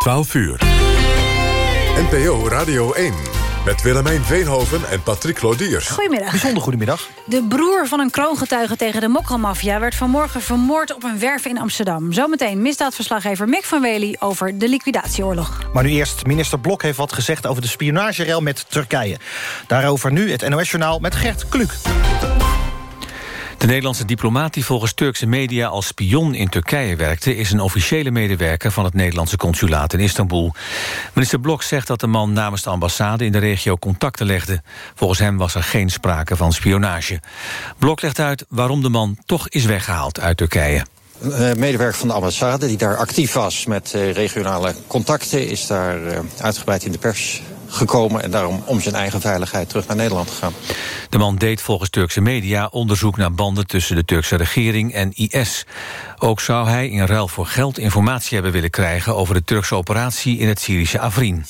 12 uur. NPO Radio 1. Met Willemijn Veenhoven en Patrick Lodiers. Goedemiddag. Bijzonder goedemiddag. De broer van een kroongetuige tegen de mokkelmafia... werd vanmorgen vermoord op een werf in Amsterdam. Zometeen misdaadverslaggever Mick van Wely over de liquidatieoorlog. Maar nu eerst, minister Blok heeft wat gezegd over de spionagerel met Turkije. Daarover nu het NOS-journaal met Gert Kluk. De Nederlandse diplomaat die volgens Turkse media als spion in Turkije werkte... is een officiële medewerker van het Nederlandse consulaat in Istanbul. Minister Blok zegt dat de man namens de ambassade in de regio contacten legde. Volgens hem was er geen sprake van spionage. Blok legt uit waarom de man toch is weggehaald uit Turkije. Een medewerker van de ambassade die daar actief was met eh, regionale contacten... is daar eh, uitgebreid in de pers gekomen... en daarom om zijn eigen veiligheid terug naar Nederland gegaan. De man deed volgens Turkse media onderzoek naar banden... tussen de Turkse regering en IS. Ook zou hij in ruil voor geld informatie hebben willen krijgen... over de Turkse operatie in het Syrische Afrin.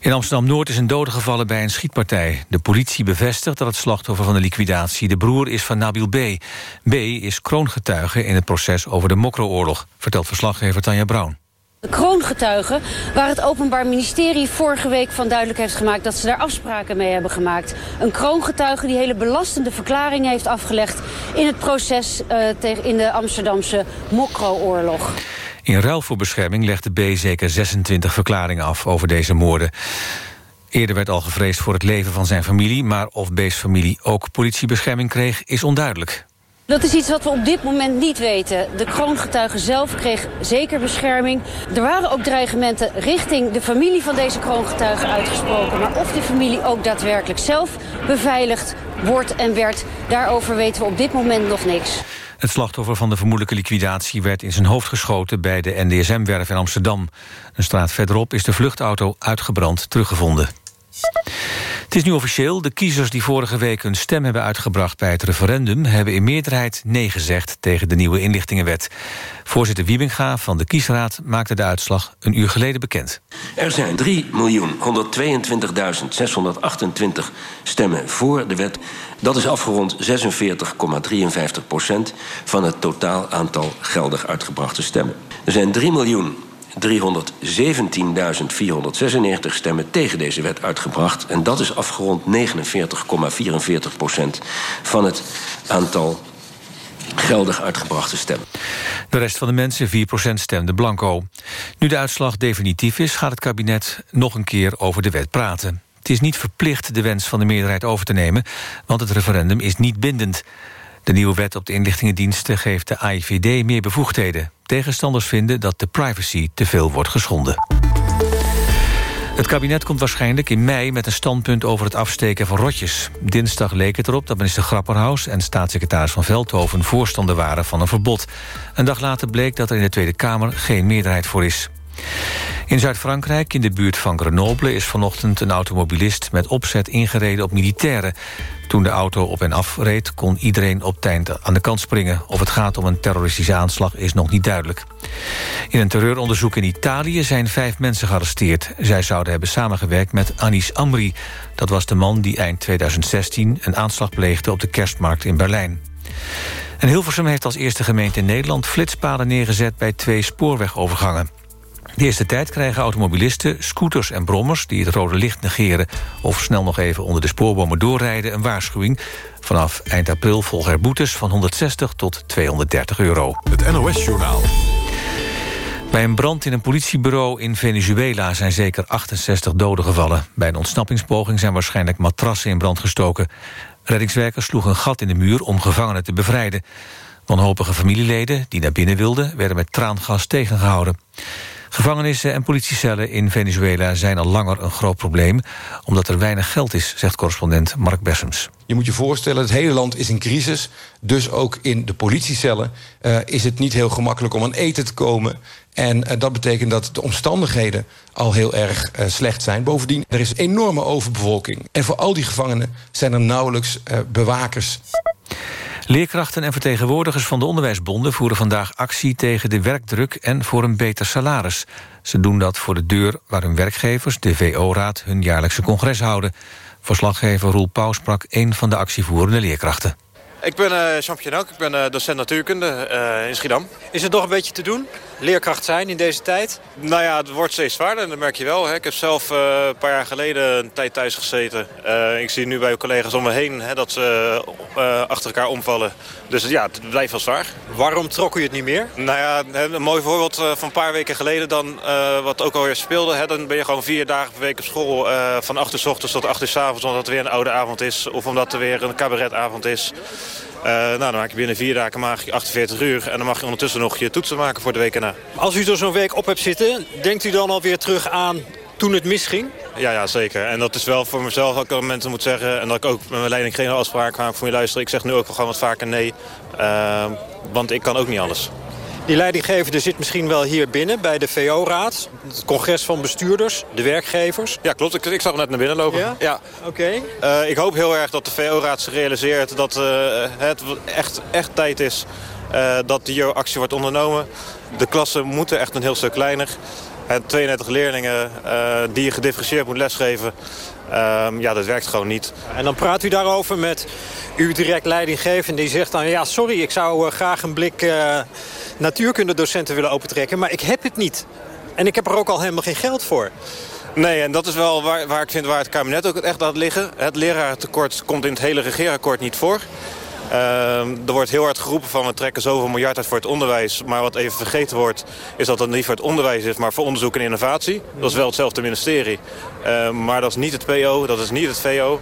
In Amsterdam-Noord is een dode gevallen bij een schietpartij. De politie bevestigt dat het slachtoffer van de liquidatie... de broer is van Nabil B. B is kroongetuige in het proces over de Mokro-oorlog... vertelt verslaggever Tanja Brown. De kroongetuigen, waar het Openbaar Ministerie vorige week van duidelijk heeft gemaakt dat ze daar afspraken mee hebben gemaakt. Een kroongetuige die hele belastende verklaringen heeft afgelegd in het proces uh, tegen in de Amsterdamse Mokro-oorlog. In ruil voor bescherming legde B zeker 26 verklaringen af over deze moorden. Eerder werd al gevreesd voor het leven van zijn familie... maar of B's familie ook politiebescherming kreeg, is onduidelijk. Dat is iets wat we op dit moment niet weten. De kroongetuige zelf kreeg zeker bescherming. Er waren ook dreigementen richting de familie van deze kroongetuige uitgesproken. Maar of die familie ook daadwerkelijk zelf beveiligd wordt en werd... daarover weten we op dit moment nog niks. Het slachtoffer van de vermoedelijke liquidatie werd in zijn hoofd geschoten bij de NDSM-werf in Amsterdam. Een straat verderop is de vluchtauto uitgebrand teruggevonden. Het is nu officieel. De kiezers die vorige week hun stem hebben uitgebracht bij het referendum... hebben in meerderheid nee gezegd tegen de nieuwe inlichtingenwet. Voorzitter Wiebinga van de kiesraad maakte de uitslag een uur geleden bekend. Er zijn 3.122.628 stemmen voor de wet. Dat is afgerond 46,53 procent van het totaal aantal geldig uitgebrachte stemmen. Er zijn 3 miljoen 317.496 stemmen tegen deze wet uitgebracht. En dat is afgerond 49,44 procent van het aantal geldig uitgebrachte stemmen. De rest van de mensen, 4 procent, stemde blanco. Nu de uitslag definitief is, gaat het kabinet nog een keer over de wet praten. Het is niet verplicht de wens van de meerderheid over te nemen... want het referendum is niet bindend. De nieuwe wet op de inlichtingendiensten geeft de AIVD meer bevoegdheden. Tegenstanders vinden dat de privacy te veel wordt geschonden. Het kabinet komt waarschijnlijk in mei met een standpunt over het afsteken van rotjes. Dinsdag leek het erop dat minister Grapperhaus en staatssecretaris van Veldhoven voorstander waren van een verbod. Een dag later bleek dat er in de Tweede Kamer geen meerderheid voor is. In Zuid-Frankrijk, in de buurt van Grenoble... is vanochtend een automobilist met opzet ingereden op militairen. Toen de auto op en af reed, kon iedereen op tijd aan de kant springen. Of het gaat om een terroristische aanslag is nog niet duidelijk. In een terreuronderzoek in Italië zijn vijf mensen gearresteerd. Zij zouden hebben samengewerkt met Anis Amri. Dat was de man die eind 2016 een aanslag pleegde op de kerstmarkt in Berlijn. En Hilversum heeft als eerste gemeente in Nederland flitspalen neergezet bij twee spoorwegovergangen. De eerste tijd krijgen automobilisten, scooters en brommers... die het rode licht negeren of snel nog even onder de spoorbomen doorrijden... een waarschuwing. Vanaf eind april volgen er boetes van 160 tot 230 euro. Het NOS-journaal. Bij een brand in een politiebureau in Venezuela zijn zeker 68 doden gevallen. Bij een ontsnappingspoging zijn waarschijnlijk matrassen in brand gestoken. Reddingswerkers sloegen een gat in de muur om gevangenen te bevrijden. Wanhopige familieleden die naar binnen wilden... werden met traangas tegengehouden. Gevangenissen en politiecellen in Venezuela zijn al langer een groot probleem... omdat er weinig geld is, zegt correspondent Mark Bessems. Je moet je voorstellen, het hele land is in crisis. Dus ook in de politiecellen uh, is het niet heel gemakkelijk om aan eten te komen. En uh, dat betekent dat de omstandigheden al heel erg uh, slecht zijn. Bovendien, er is enorme overbevolking. En voor al die gevangenen zijn er nauwelijks bewakers. Leerkrachten en vertegenwoordigers van de onderwijsbonden... voeren vandaag actie tegen de werkdruk en voor een beter salaris. Ze doen dat voor de deur waar hun werkgevers, de VO-raad... hun jaarlijkse congres houden. Verslaggever Roel Pauw sprak een van de actievoerende leerkrachten. Ik ben uh, Jean ook. Ik ben uh, docent natuurkunde uh, in Schiedam. Is het nog een beetje te doen? Leerkracht zijn in deze tijd? Nou ja, het wordt steeds zwaarder, dat merk je wel. Hè. Ik heb zelf een paar jaar geleden een tijd thuis gezeten. ik zie nu bij collega's om me heen hè, dat ze achter elkaar omvallen. Dus ja, het blijft wel zwaar. Waarom trok u het niet meer? Nou ja, een mooi voorbeeld van een paar weken geleden dan, wat ook alweer speelde. Hè, dan ben je gewoon vier dagen per week op school. van 8 uur s ochtends tot 8 uur s avonds, omdat het weer een oude avond is. Of omdat er weer een cabaretavond is. Uh, nou, dan maak je binnen vier dagen je 48 uur. En dan mag je ondertussen nog je toetsen maken voor de week erna. Als u er zo'n week op hebt zitten, denkt u dan alweer terug aan toen het misging? Ja, ja, zeker. En dat is wel voor mezelf dat ik mensen moet zeggen... en dat ik ook met mijn leiding geen afspraak maak voor je luisteren. Ik zeg nu ook gewoon wat vaker nee, uh, want ik kan ook niet alles. Die leidinggevende zit misschien wel hier binnen bij de VO-raad. Het congres van bestuurders, de werkgevers. Ja, klopt. Ik, ik zag net naar binnen lopen. Ja? ja. Oké. Uh, ik hoop heel erg dat de VO-raad zich realiseert dat uh, het echt, echt tijd is... Uh, dat die actie wordt ondernomen. De klassen moeten echt een heel stuk kleiner. En 32 leerlingen die je gedifferentieerd moet lesgeven... Um, ja, dat werkt gewoon niet. En dan praat u daarover met uw direct leidinggevende. Die zegt dan, ja, sorry, ik zou graag een blik uh, natuurkundedocenten willen opentrekken. Maar ik heb het niet. En ik heb er ook al helemaal geen geld voor. Nee, en dat is wel waar, waar ik vind waar het kabinet ook echt laat liggen. Het lerarentekort komt in het hele regeerakkoord niet voor. Uh, er wordt heel hard geroepen van we trekken zoveel miljard uit voor het onderwijs. Maar wat even vergeten wordt is dat het niet voor het onderwijs is, maar voor onderzoek en innovatie. Dat is wel hetzelfde ministerie. Uh, maar dat is niet het PO, dat is niet het VO.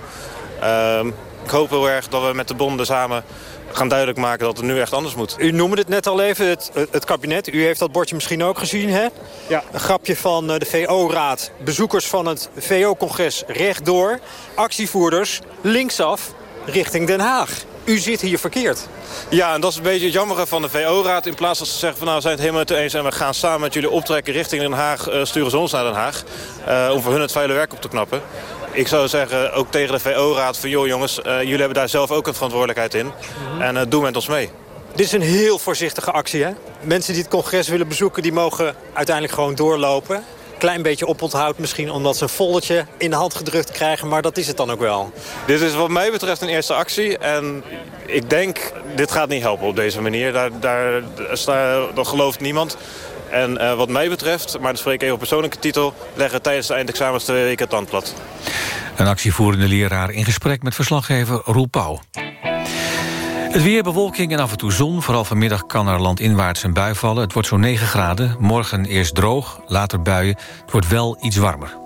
Uh, ik hoop heel erg dat we met de bonden samen gaan duidelijk maken dat het nu echt anders moet. U noemde het net al even, het, het kabinet. U heeft dat bordje misschien ook gezien, hè? Ja. Een grapje van de VO-raad. Bezoekers van het VO-congres rechtdoor. Actievoerders linksaf richting Den Haag. U zit hier verkeerd. Ja, en dat is een beetje het jammere van de VO-raad. In plaats dat ze zeggen van nou, we zijn het helemaal met eens... en we gaan samen met jullie optrekken richting Den Haag... Uh, sturen ze ons naar Den Haag. Uh, om voor hun het vuile werk op te knappen. Ik zou zeggen, ook tegen de VO-raad van... joh jongens, uh, jullie hebben daar zelf ook een verantwoordelijkheid in. Mm -hmm. En doe met ons mee. Dit is een heel voorzichtige actie, hè? Mensen die het congres willen bezoeken... die mogen uiteindelijk gewoon doorlopen klein beetje oponthoud misschien omdat ze een foldetje in de hand gedrukt krijgen. Maar dat is het dan ook wel. Dit is wat mij betreft een eerste actie. En ik denk, dit gaat niet helpen op deze manier. Daar, daar, daar, dat gelooft niemand. En uh, wat mij betreft, maar dan spreek ik even op persoonlijke titel... leggen tijdens de eindexamens twee weken het tand plat. Een actievoerende leraar in gesprek met verslaggever Roel Pauw. Het weer, bewolking en af en toe zon. Vooral vanmiddag kan er landinwaarts een bui vallen. Het wordt zo'n 9 graden. Morgen eerst droog, later buien. Het wordt wel iets warmer.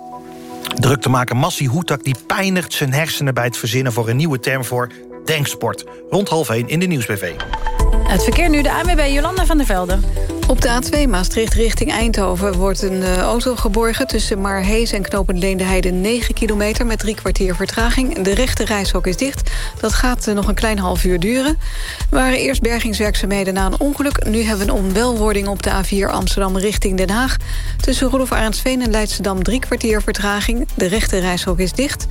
Druk te maken Massi Hoetak die pijnigt zijn hersenen... bij het verzinnen voor een nieuwe term voor denksport. Rond half 1 in de Nieuwsbv. Het verkeer nu de ANWB Jolanda van der Velde. Op de A2 Maastricht richting Eindhoven wordt een uh, auto geborgen... tussen Marhees en Knopend Leendeheide 9 kilometer... met drie kwartier vertraging. De rechte reishok is dicht. Dat gaat uh, nog een klein half uur duren. Waren eerst bergingswerkzaamheden na een ongeluk. Nu hebben we een onwelwording op de A4 Amsterdam richting Den Haag. Tussen Rudolf Arendsveen en Leidschendam drie kwartier vertraging. De rechte reishok is dicht.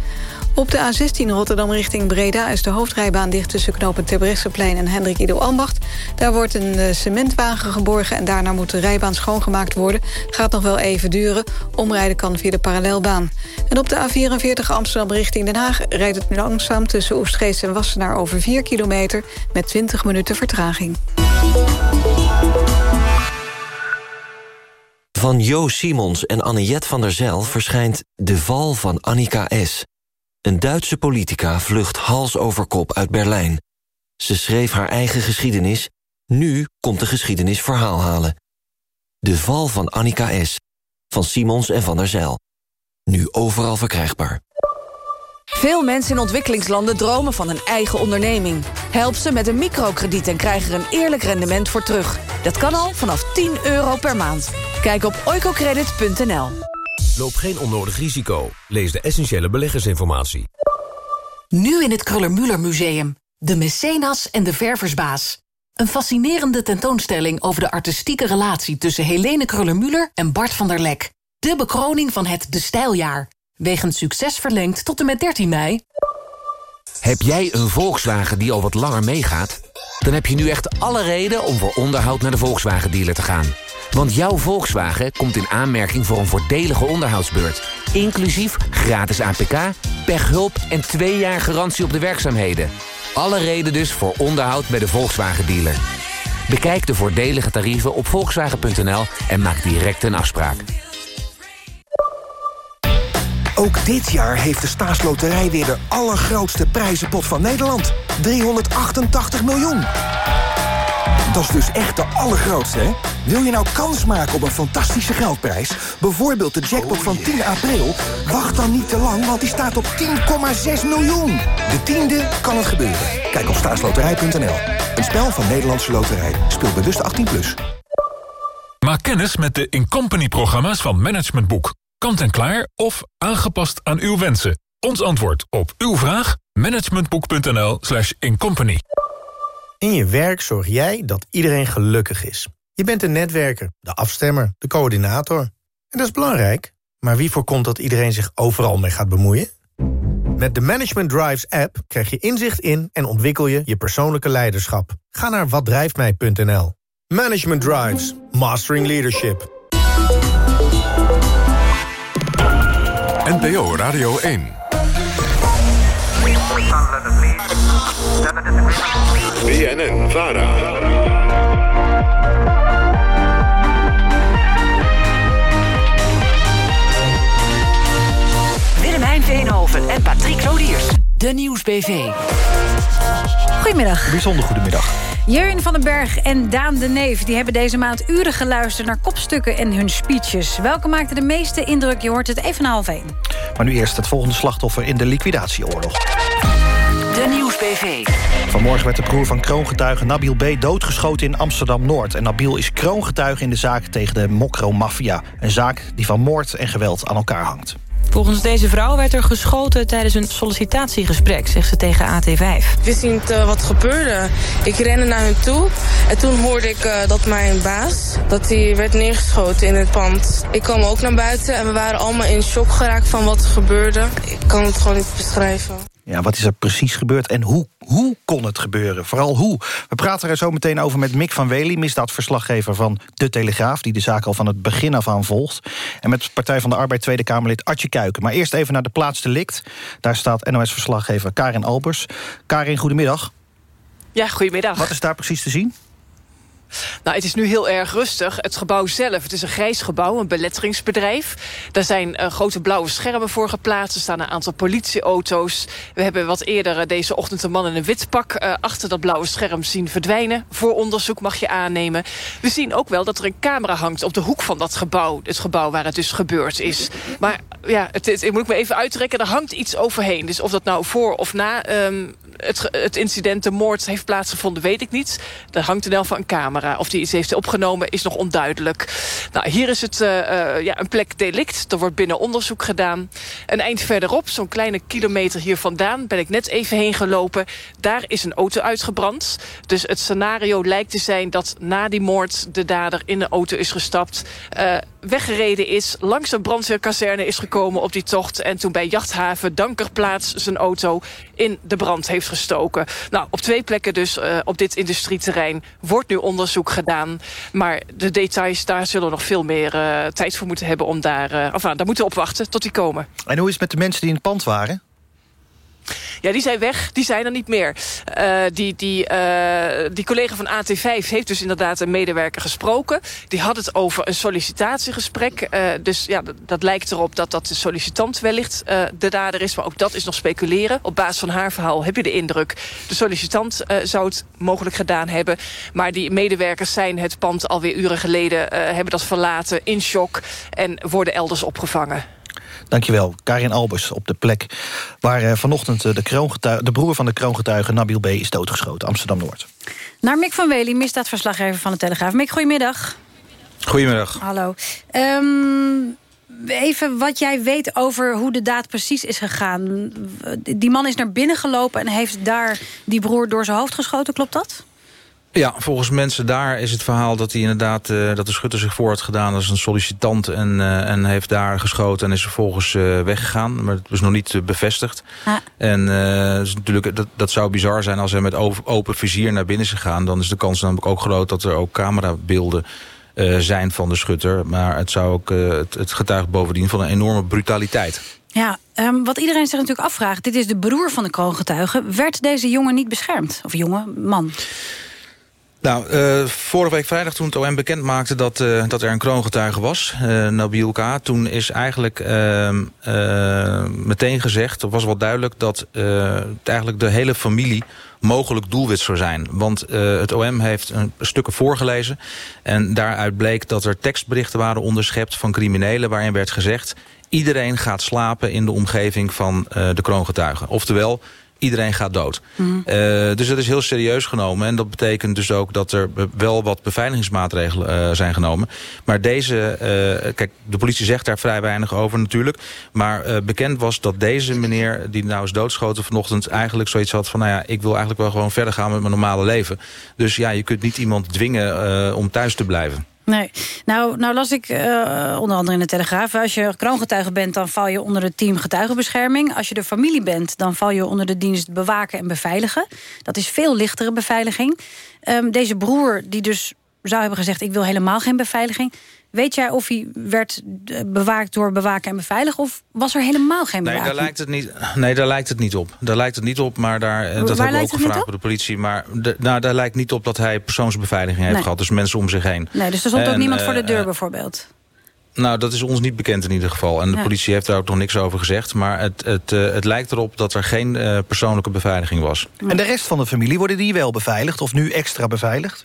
Op de A16 Rotterdam richting Breda is de hoofdrijbaan dicht... tussen knopen Terbrechtseplein en Hendrik Ido Ambacht. Daar wordt een uh, cementwagen geborgen en daarna moet de rijbaan schoongemaakt worden. Gaat nog wel even duren. Omrijden kan via de parallelbaan. En op de A44 Amsterdam richting Den Haag rijdt het langzaam... tussen Oestgeest en Wassenaar over 4 kilometer... met 20 minuten vertraging. Van Jo Simons en Anniette van der Zel verschijnt De Val van Annika S., een Duitse politica vlucht hals over kop uit Berlijn. Ze schreef haar eigen geschiedenis. Nu komt de geschiedenis verhaal halen. De val van Annika S. Van Simons en van der Zijl. Nu overal verkrijgbaar. Veel mensen in ontwikkelingslanden dromen van een eigen onderneming. Help ze met een microkrediet en krijg er een eerlijk rendement voor terug. Dat kan al vanaf 10 euro per maand. Kijk op oicocredit.nl. Loop geen onnodig risico. Lees de essentiële beleggersinformatie. Nu in het Kruller-Müller Museum. De Mecenas en de Verversbaas. Een fascinerende tentoonstelling over de artistieke relatie... tussen Helene Kruller-Müller en Bart van der Lek. De bekroning van het De Stijljaar. Wegens succes verlengd tot en met 13 mei. Heb jij een Volkswagen die al wat langer meegaat? Dan heb je nu echt alle reden om voor onderhoud naar de Volkswagen-dealer te gaan. Want jouw Volkswagen komt in aanmerking voor een voordelige onderhoudsbeurt. Inclusief gratis APK, pechhulp en twee jaar garantie op de werkzaamheden. Alle reden dus voor onderhoud bij de Volkswagen dealer. Bekijk de voordelige tarieven op volkswagen.nl en maak direct een afspraak. Ook dit jaar heeft de staatsloterij weer de allergrootste prijzenpot van Nederland. 388 miljoen. Dat is dus echt de allergrootste, hè? Wil je nou kans maken op een fantastische geldprijs? Bijvoorbeeld de jackpot van 10 april? Wacht dan niet te lang, want die staat op 10,6 miljoen. De tiende kan het gebeuren. Kijk op staatsloterij.nl. Een spel van Nederlandse Loterij. Speel bewust 18+. Plus. Maak kennis met de Incompany-programma's van Management Boek. Kant-en-klaar of aangepast aan uw wensen. Ons antwoord op uw vraag? managementboek.nl slash incompany. In je werk zorg jij dat iedereen gelukkig is. Je bent de netwerker, de afstemmer, de coördinator. En dat is belangrijk. Maar wie voorkomt dat iedereen zich overal mee gaat bemoeien? Met de Management Drives app krijg je inzicht in en ontwikkel je je persoonlijke leiderschap. Ga naar watdrijftmij.nl. Management Drives. Mastering Leadership. NPO Radio 1. BNN Vara. Willemijn Veenhoven en Patrick Lodiers. De Nieuwsbv. Goedemiddag. Bijzonder goedemiddag. Jeroen van den Berg en Daan de Neef die hebben deze maand uren geluisterd naar kopstukken en hun speeches. Welke maakte de meeste indruk? Je hoort het even na half één. Maar nu eerst het volgende slachtoffer in de liquidatieoorlog. De Nieuwsbv. Vanmorgen werd de broer van kroongetuige Nabil B. doodgeschoten in Amsterdam-Noord. En Nabil is kroongetuige in de zaak tegen de Mokro-maffia. Een zaak die van moord en geweld aan elkaar hangt. Volgens deze vrouw werd er geschoten tijdens een sollicitatiegesprek, zegt ze tegen AT5. Ik wist niet uh, wat gebeurde. Ik rende naar hun toe en toen hoorde ik uh, dat mijn baas dat hij werd neergeschoten in het pand. Ik kwam ook naar buiten en we waren allemaal in shock geraakt van wat er gebeurde. Ik kan het gewoon niet beschrijven. Ja, wat is er precies gebeurd en hoe, hoe kon het gebeuren? Vooral hoe? We praten er zo meteen over met Mick van Wely... misdaadverslaggever van De Telegraaf... die de zaak al van het begin af aan volgt. En met Partij van de Arbeid Tweede Kamerlid Artje Kuiken. Maar eerst even naar de plaats delict. Daar staat NOS-verslaggever Karin Albers. Karin, goedemiddag. Ja, goedemiddag. Wat is daar precies te zien? Nou, het is nu heel erg rustig. Het gebouw zelf, het is een grijs gebouw, een beletteringsbedrijf. Daar zijn uh, grote blauwe schermen voor geplaatst. Er staan een aantal politieauto's. We hebben wat eerder uh, deze ochtend een man in een wit pak... Uh, achter dat blauwe scherm zien verdwijnen. Voor onderzoek mag je aannemen. We zien ook wel dat er een camera hangt op de hoek van dat gebouw. Het gebouw waar het dus gebeurd is. Maar ja, het, moet ik me even uittrekken. Er hangt iets overheen. Dus of dat nou voor of na um, het, het incident, de moord heeft plaatsgevonden, weet ik niet. Er hangt in elk geval een camera. Of die iets heeft opgenomen, is nog onduidelijk. Nou, hier is het uh, uh, ja, een plek delict. Er wordt binnen onderzoek gedaan. Een eind verderop, zo'n kleine kilometer hier vandaan... ben ik net even heen gelopen. Daar is een auto uitgebrand. Dus het scenario lijkt te zijn dat na die moord... de dader in een auto is gestapt... Uh, weggereden is, langs een brandweerkazerne is gekomen op die tocht... en toen bij Jachthaven Dankerplaats zijn auto in de brand heeft gestoken. Nou, op twee plekken dus uh, op dit industrieterrein wordt nu onderzoek gedaan. Maar de details, daar zullen we nog veel meer uh, tijd voor moeten hebben... om daar, uh, daar moeten we op wachten tot die komen. En hoe is het met de mensen die in het pand waren? Ja, die zijn weg. Die zijn er niet meer. Uh, die, die, uh, die collega van AT5 heeft dus inderdaad een medewerker gesproken. Die had het over een sollicitatiegesprek. Uh, dus ja, dat, dat, lijkt erop dat dat de sollicitant wellicht de dader is. Maar ook dat is nog speculeren. Op basis van haar verhaal heb je de indruk... de sollicitant zou het mogelijk gedaan hebben. Maar die medewerkers zijn het pand alweer uren geleden... hebben dat verlaten in shock en worden elders opgevangen. Dankjewel, Karin Albers op de plek waar uh, vanochtend uh, de, de broer van de kroongetuige Nabil B. is doodgeschoten, Amsterdam-Noord. Naar Mick van Wely, misdaadverslaggever van de Telegraaf. Mick, goedemiddag. Goedemiddag. Hallo. Um, even wat jij weet over hoe de daad precies is gegaan. Die man is naar binnen gelopen en heeft daar die broer door zijn hoofd geschoten, klopt dat? Ja, volgens mensen daar is het verhaal dat hij inderdaad uh, dat de schutter zich voor had gedaan als een sollicitant en, uh, en heeft daar geschoten en is vervolgens uh, weggegaan, maar het was nog niet bevestigd. Ah. En dus natuurlijk dat, dat zou bizar zijn als hij met open vizier naar binnen is gegaan, dan is de kans namelijk ook groot dat er ook camerabeelden zijn van de schutter, maar het zou ook het, het getuigt bovendien van een enorme brutaliteit. Ja, um, wat iedereen zich natuurlijk afvraagt... dit is de broer van de kroongetuige. Werd deze jongen niet beschermd? Of jongen, man? Nou, uh, vorige week vrijdag toen het OM bekend maakte dat, uh, dat er een kroongetuige was, uh, Nabil K. Toen is eigenlijk ehm, meteen gezegd, was wel duidelijk... dat eigenlijk de hele familie mogelijk doelwit zou zijn. Want het OM heeft een stukken voorgelezen... en daaruit bleek dat er tekstberichten waren onderschept van criminelen... waarin werd gezegd, iedereen gaat slapen in de omgeving van de kroongetuigen. Oftewel, iedereen gaat dood. Mhm. Eh, dus dat is heel serieus genomen. En dat betekent dus ook dat er wel wat beveiligingsmaatregelen uh, zijn genomen. Maar deze, uh, kijk, de politie zegt daar vrij weinig over natuurlijk. Maar bekend was dat deze meneer, die nou is doodgeschoten vanochtend... eigenlijk zoiets had van, nou ja, ik wil eigenlijk wel gewoon verder gaan met mijn normale leven. Dus ja, je kunt niet iemand dwingen om thuis te blijven. Nee. Nou, nou las ik uh, onder andere in de Telegraaf... als je kroongetuige bent, dan val je onder het team getuigenbescherming. Als je de familie bent, dan val je onder de dienst bewaken en beveiligen. Dat is veel lichtere beveiliging. Um, deze broer, die dus zou hebben gezegd... ik wil helemaal geen beveiliging... Weet jij of hij werd eh, bewaakt door bewaken en beveiligen... of was er helemaal geen bewaking? Nee, daar lijkt het niet, nee, daar lijkt het niet op. Daar lijkt het niet op, maar daar, eh, dat hebben we ook gevraagd bij de politie. Maar de, nou, daar lijkt niet op dat hij persoonsbeveiliging heeft gehad. Dus mensen om zich heen. Nee, dus er stond ook niemand voor de deur uh, bijvoorbeeld? Nou, dat is ons niet bekend in ieder geval. En de politie heeft daar ook nog niks over gezegd. Maar het, het, uh, het lijkt erop dat er geen uh, persoonlijke beveiliging was. En de rest van de familie, worden die wel beveiligd? Of nu extra beveiligd?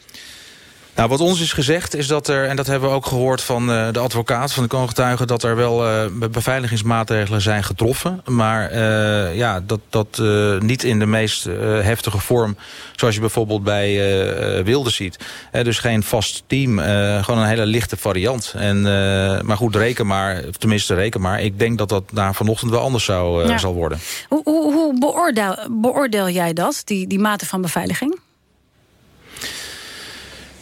Nou, wat ons is gezegd is dat er, en dat hebben we ook gehoord van uh, de advocaat van de kroongetuigen... dat er wel uh, beveiligingsmaatregelen zijn getroffen. Maar uh, ja, dat, dat niet in de meest heftige vorm... zoals je bijvoorbeeld bij Wilde ziet. dus geen vast team, gewoon een hele lichte variant. En, maar goed, reken maar, tenminste reken maar... ik denk dat dat na vanochtend wel anders zou, ja. zal worden. Hoe, hoe, hoe beoordeel, beoordeel jij dat, die, die mate van beveiliging?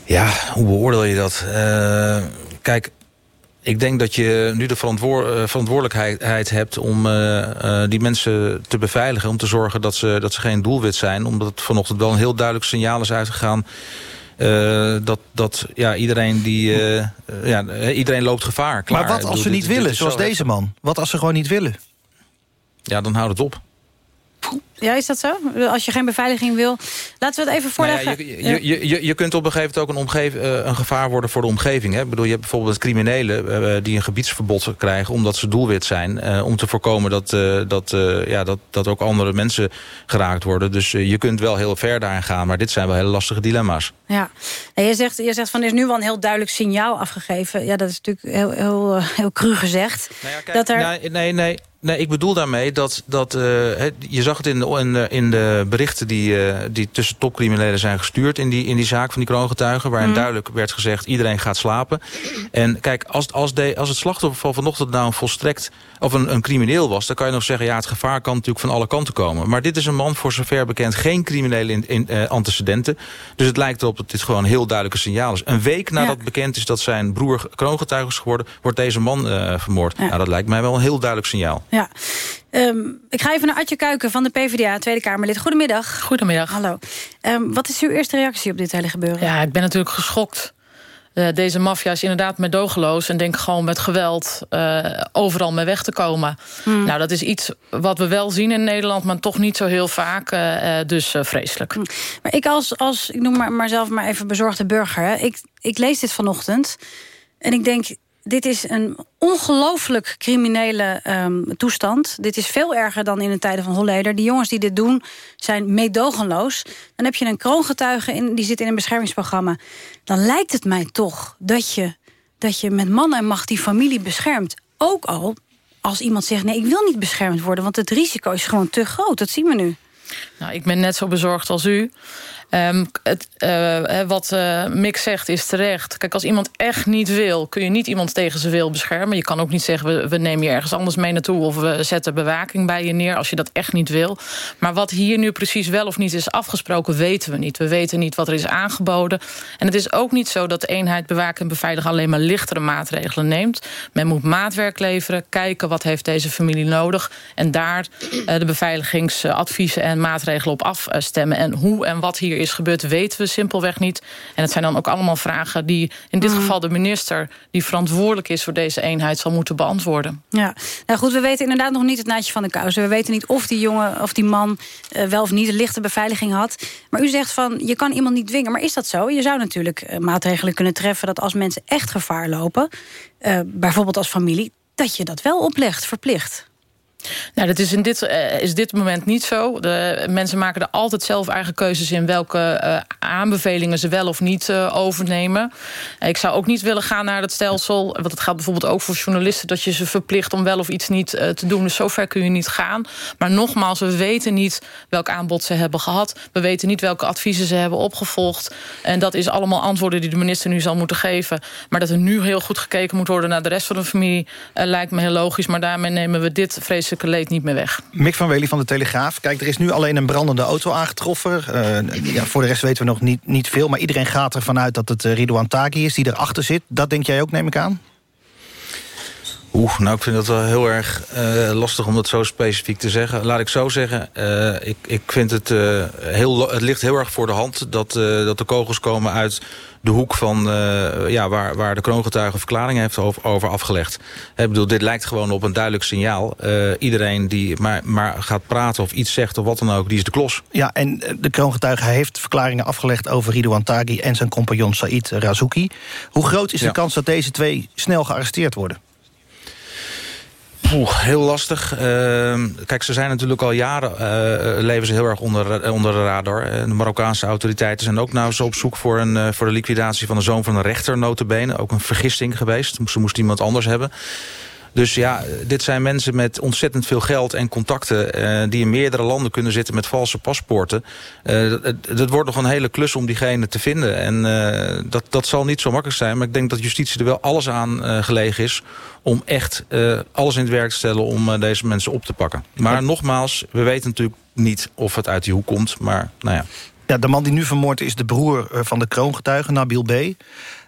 Ja, hoe beoordeel je dat? Uh, kijk, ik denk dat je nu de verantwoor uh, verantwoordelijkheid hebt om uh, die mensen te beveiligen. Om te zorgen dat ze, dat ze geen doelwit zijn. Omdat het vanochtend wel een heel duidelijk signaal is uitgegaan. dat, dat ja, iedereen, die, ja, iedereen loopt gevaar. Klaar. Maar wat als ze niet willen, zoals deze man? Wat als ze gewoon niet willen? Ja, dan houdt het op. Ja, is dat zo? Als je geen beveiliging wil. Laten we het even voorleggen. Nou ja, je, je, je, je, kunt op een gegeven moment ook een, omgeving, uh, een gevaar worden voor de omgeving. Hè? Ik bedoel, je hebt bijvoorbeeld criminelen uh, die een gebiedsverbod krijgen... omdat ze doelwit zijn. Om te voorkomen dat, dat, ja, dat, dat ook andere mensen geraakt worden. Dus je kunt wel heel ver daarin gaan. Maar dit zijn wel hele lastige dilemma's. Ja. En je, zegt, je zegt van er is nu wel een heel duidelijk signaal afgegeven. Ja, dat is natuurlijk heel, heel, heel cru gezegd. Nou ja, kijk, dat er... nee, nee, nee. Nee, ik bedoel daarmee dat, dat uh, je zag het in de, in de, in de berichten die, uh, die tussen topcriminelen zijn gestuurd in die, in die zaak van die kroongetuigen, waarin mm. duidelijk werd gezegd iedereen gaat slapen. En kijk, als, als, de, als het slachtoffer van vanochtend nou een volstrekt of een, een crimineel was, dan kan je nog zeggen ja, het gevaar kan natuurlijk van alle kanten komen. Maar dit is een man voor zover bekend geen criminele in, in, uh, antecedenten. Dus het lijkt erop dat dit gewoon een heel duidelijke signaal is. Een week nadat ja. bekend is dat zijn broer kroongetuige is geworden, wordt deze man vermoord. Ja. Nou, dat lijkt mij wel een heel duidelijk signaal. Ja. Um, ik ga even naar Adje Kuiken van de PvdA, Tweede Kamerlid. Goedemiddag. Goedemiddag. Hallo. Um, wat is uw eerste reactie op dit hele gebeuren? Ja, ik ben natuurlijk geschokt. Uh, deze maffia is inderdaad medogeloos en denkt gewoon met geweld uh, overal mee weg te komen. Hmm. Nou, dat is iets wat we wel zien in Nederland, maar toch niet zo heel vaak. Uh, dus vreselijk. Hmm. Maar ik als, als ik noem maar, maar zelf maar even bezorgde burger. Hè, ik, ik lees dit vanochtend en ik denk, dit is een ongelooflijk criminele um, toestand. Dit is veel erger dan in de tijden van Holleder. Die jongens die dit doen zijn meedogenloos. Dan heb je een kroongetuige in, die zit in een beschermingsprogramma. Dan lijkt het mij toch dat je, dat je met man en macht die familie beschermt. Ook al als iemand zegt, nee, ik wil niet beschermd worden... want het risico is gewoon te groot, dat zien we nu. Nou, ik ben net zo bezorgd als u. Um, het, uh, wat uh, Mick zegt is terecht. Kijk, als iemand echt niet wil... kun je niet iemand tegen zijn wil beschermen. Je kan ook niet zeggen, we, we nemen je ergens anders mee naartoe... of we zetten bewaking bij je neer als je dat echt niet wil. Maar wat hier nu precies wel of niet is afgesproken... weten we niet. We weten niet wat er is aangeboden. En het is ook niet zo dat de eenheid bewaken en beveiligen... alleen maar lichtere maatregelen neemt. Men moet maatwerk leveren, kijken wat heeft deze familie nodig... en daar uh, de beveiligingsadviezen en maatregelen op afstemmen. En hoe en wat hier hier is gebeurd... weten we simpelweg niet. En het zijn dan ook allemaal vragen die in dit Mm. geval de minister... die verantwoordelijk is voor deze eenheid zal moeten beantwoorden. Ja, nou goed, we weten inderdaad nog niet het naadje van de kous. We weten niet of die jongen of die man eh, wel of niet een lichte beveiliging had. Maar u zegt van, je kan iemand niet dwingen. Maar is dat zo? Je zou natuurlijk eh, maatregelen kunnen treffen... dat als mensen echt gevaar lopen, eh, bijvoorbeeld als familie... dat je dat wel oplegt, verplicht. Nou, dat is in dit, eh, is dit moment niet zo. De, mensen maken er altijd zelf eigen keuzes in... welke eh, aanbevelingen ze wel of niet eh, overnemen. Ik zou ook niet willen gaan naar het stelsel... want het gaat bijvoorbeeld ook voor journalisten... dat je ze verplicht om wel of iets niet te doen. Dus zover kun je niet gaan. Maar nogmaals, we weten niet welk aanbod ze hebben gehad. We weten niet welke adviezen ze hebben opgevolgd. En dat is allemaal antwoorden die de minister nu zal moeten geven. Maar dat er nu heel goed gekeken moet worden... naar de rest van de familie, lijkt me heel logisch. Maar daarmee nemen we dit vreselijke leed niet meer weg. Mick van Wely van de Telegraaf. Kijk, er is nu alleen een brandende auto aangetroffen. Eh, ja, voor de rest weten we nog niet, niet veel. Maar iedereen gaat ervan uit dat het uh, Ridouan Taghi is die erachter zit. Dat denk jij ook, neem ik aan? Oeh, nou, ik vind dat wel heel erg uh, lastig om dat zo specifiek te zeggen. Laat ik zo zeggen, uh, ik, ik vind het uh, heel... Het ligt heel erg voor de hand dat, dat de kogels komen uit de hoek van ja, waar, waar de kroongetuige verklaring heeft over, over afgelegd. Ik bedoel, dit lijkt gewoon op een duidelijk signaal. iedereen die maar, maar gaat praten of iets zegt of wat dan ook, die is de klos. Ja, en de kroongetuige heeft verklaringen afgelegd over Ridouan Taghi en zijn compagnon Said Razouki. Hoe groot is de ja. kans dat deze twee snel gearresteerd worden? Oeh, heel lastig. Uh, kijk, ze zijn natuurlijk al jaren... Uh, leven ze heel erg onder, onder de radar. De Marokkaanse autoriteiten zijn ook nou zo op zoek... voor, een, voor de liquidatie van de zoon van een rechter, notabene. Ook een vergisting geweest. Ze moest iemand anders hebben. Dus ja, dit zijn mensen met ontzettend veel geld en contacten... Uh, die in meerdere landen kunnen zitten met valse paspoorten. Het, het, wordt nog een hele klus om diegene te vinden. En uh, dat, dat zal niet zo makkelijk zijn. Maar ik denk dat justitie er wel alles aan gelegen is... om echt alles in het werk te stellen om deze mensen op te pakken. Maar ja. nogmaals, we weten natuurlijk niet of het uit die hoek komt. Maar nou ja. ja de man die nu vermoord is de broer van de kroongetuige, Nabil B.,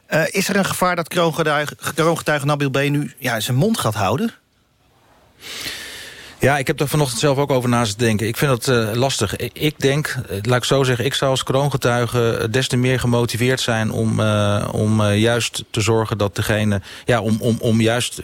uh, is er een gevaar dat kroongetuige, Nabil B. nu ja, zijn mond gaat houden? Ja, ik heb er vanochtend zelf ook over na te denken. Ik vind dat uh, lastig. Ik denk, laat ik zo zeggen... ik zou als kroongetuige des te meer gemotiveerd zijn... om, om juist te zorgen dat degene... ja, om, om, om juist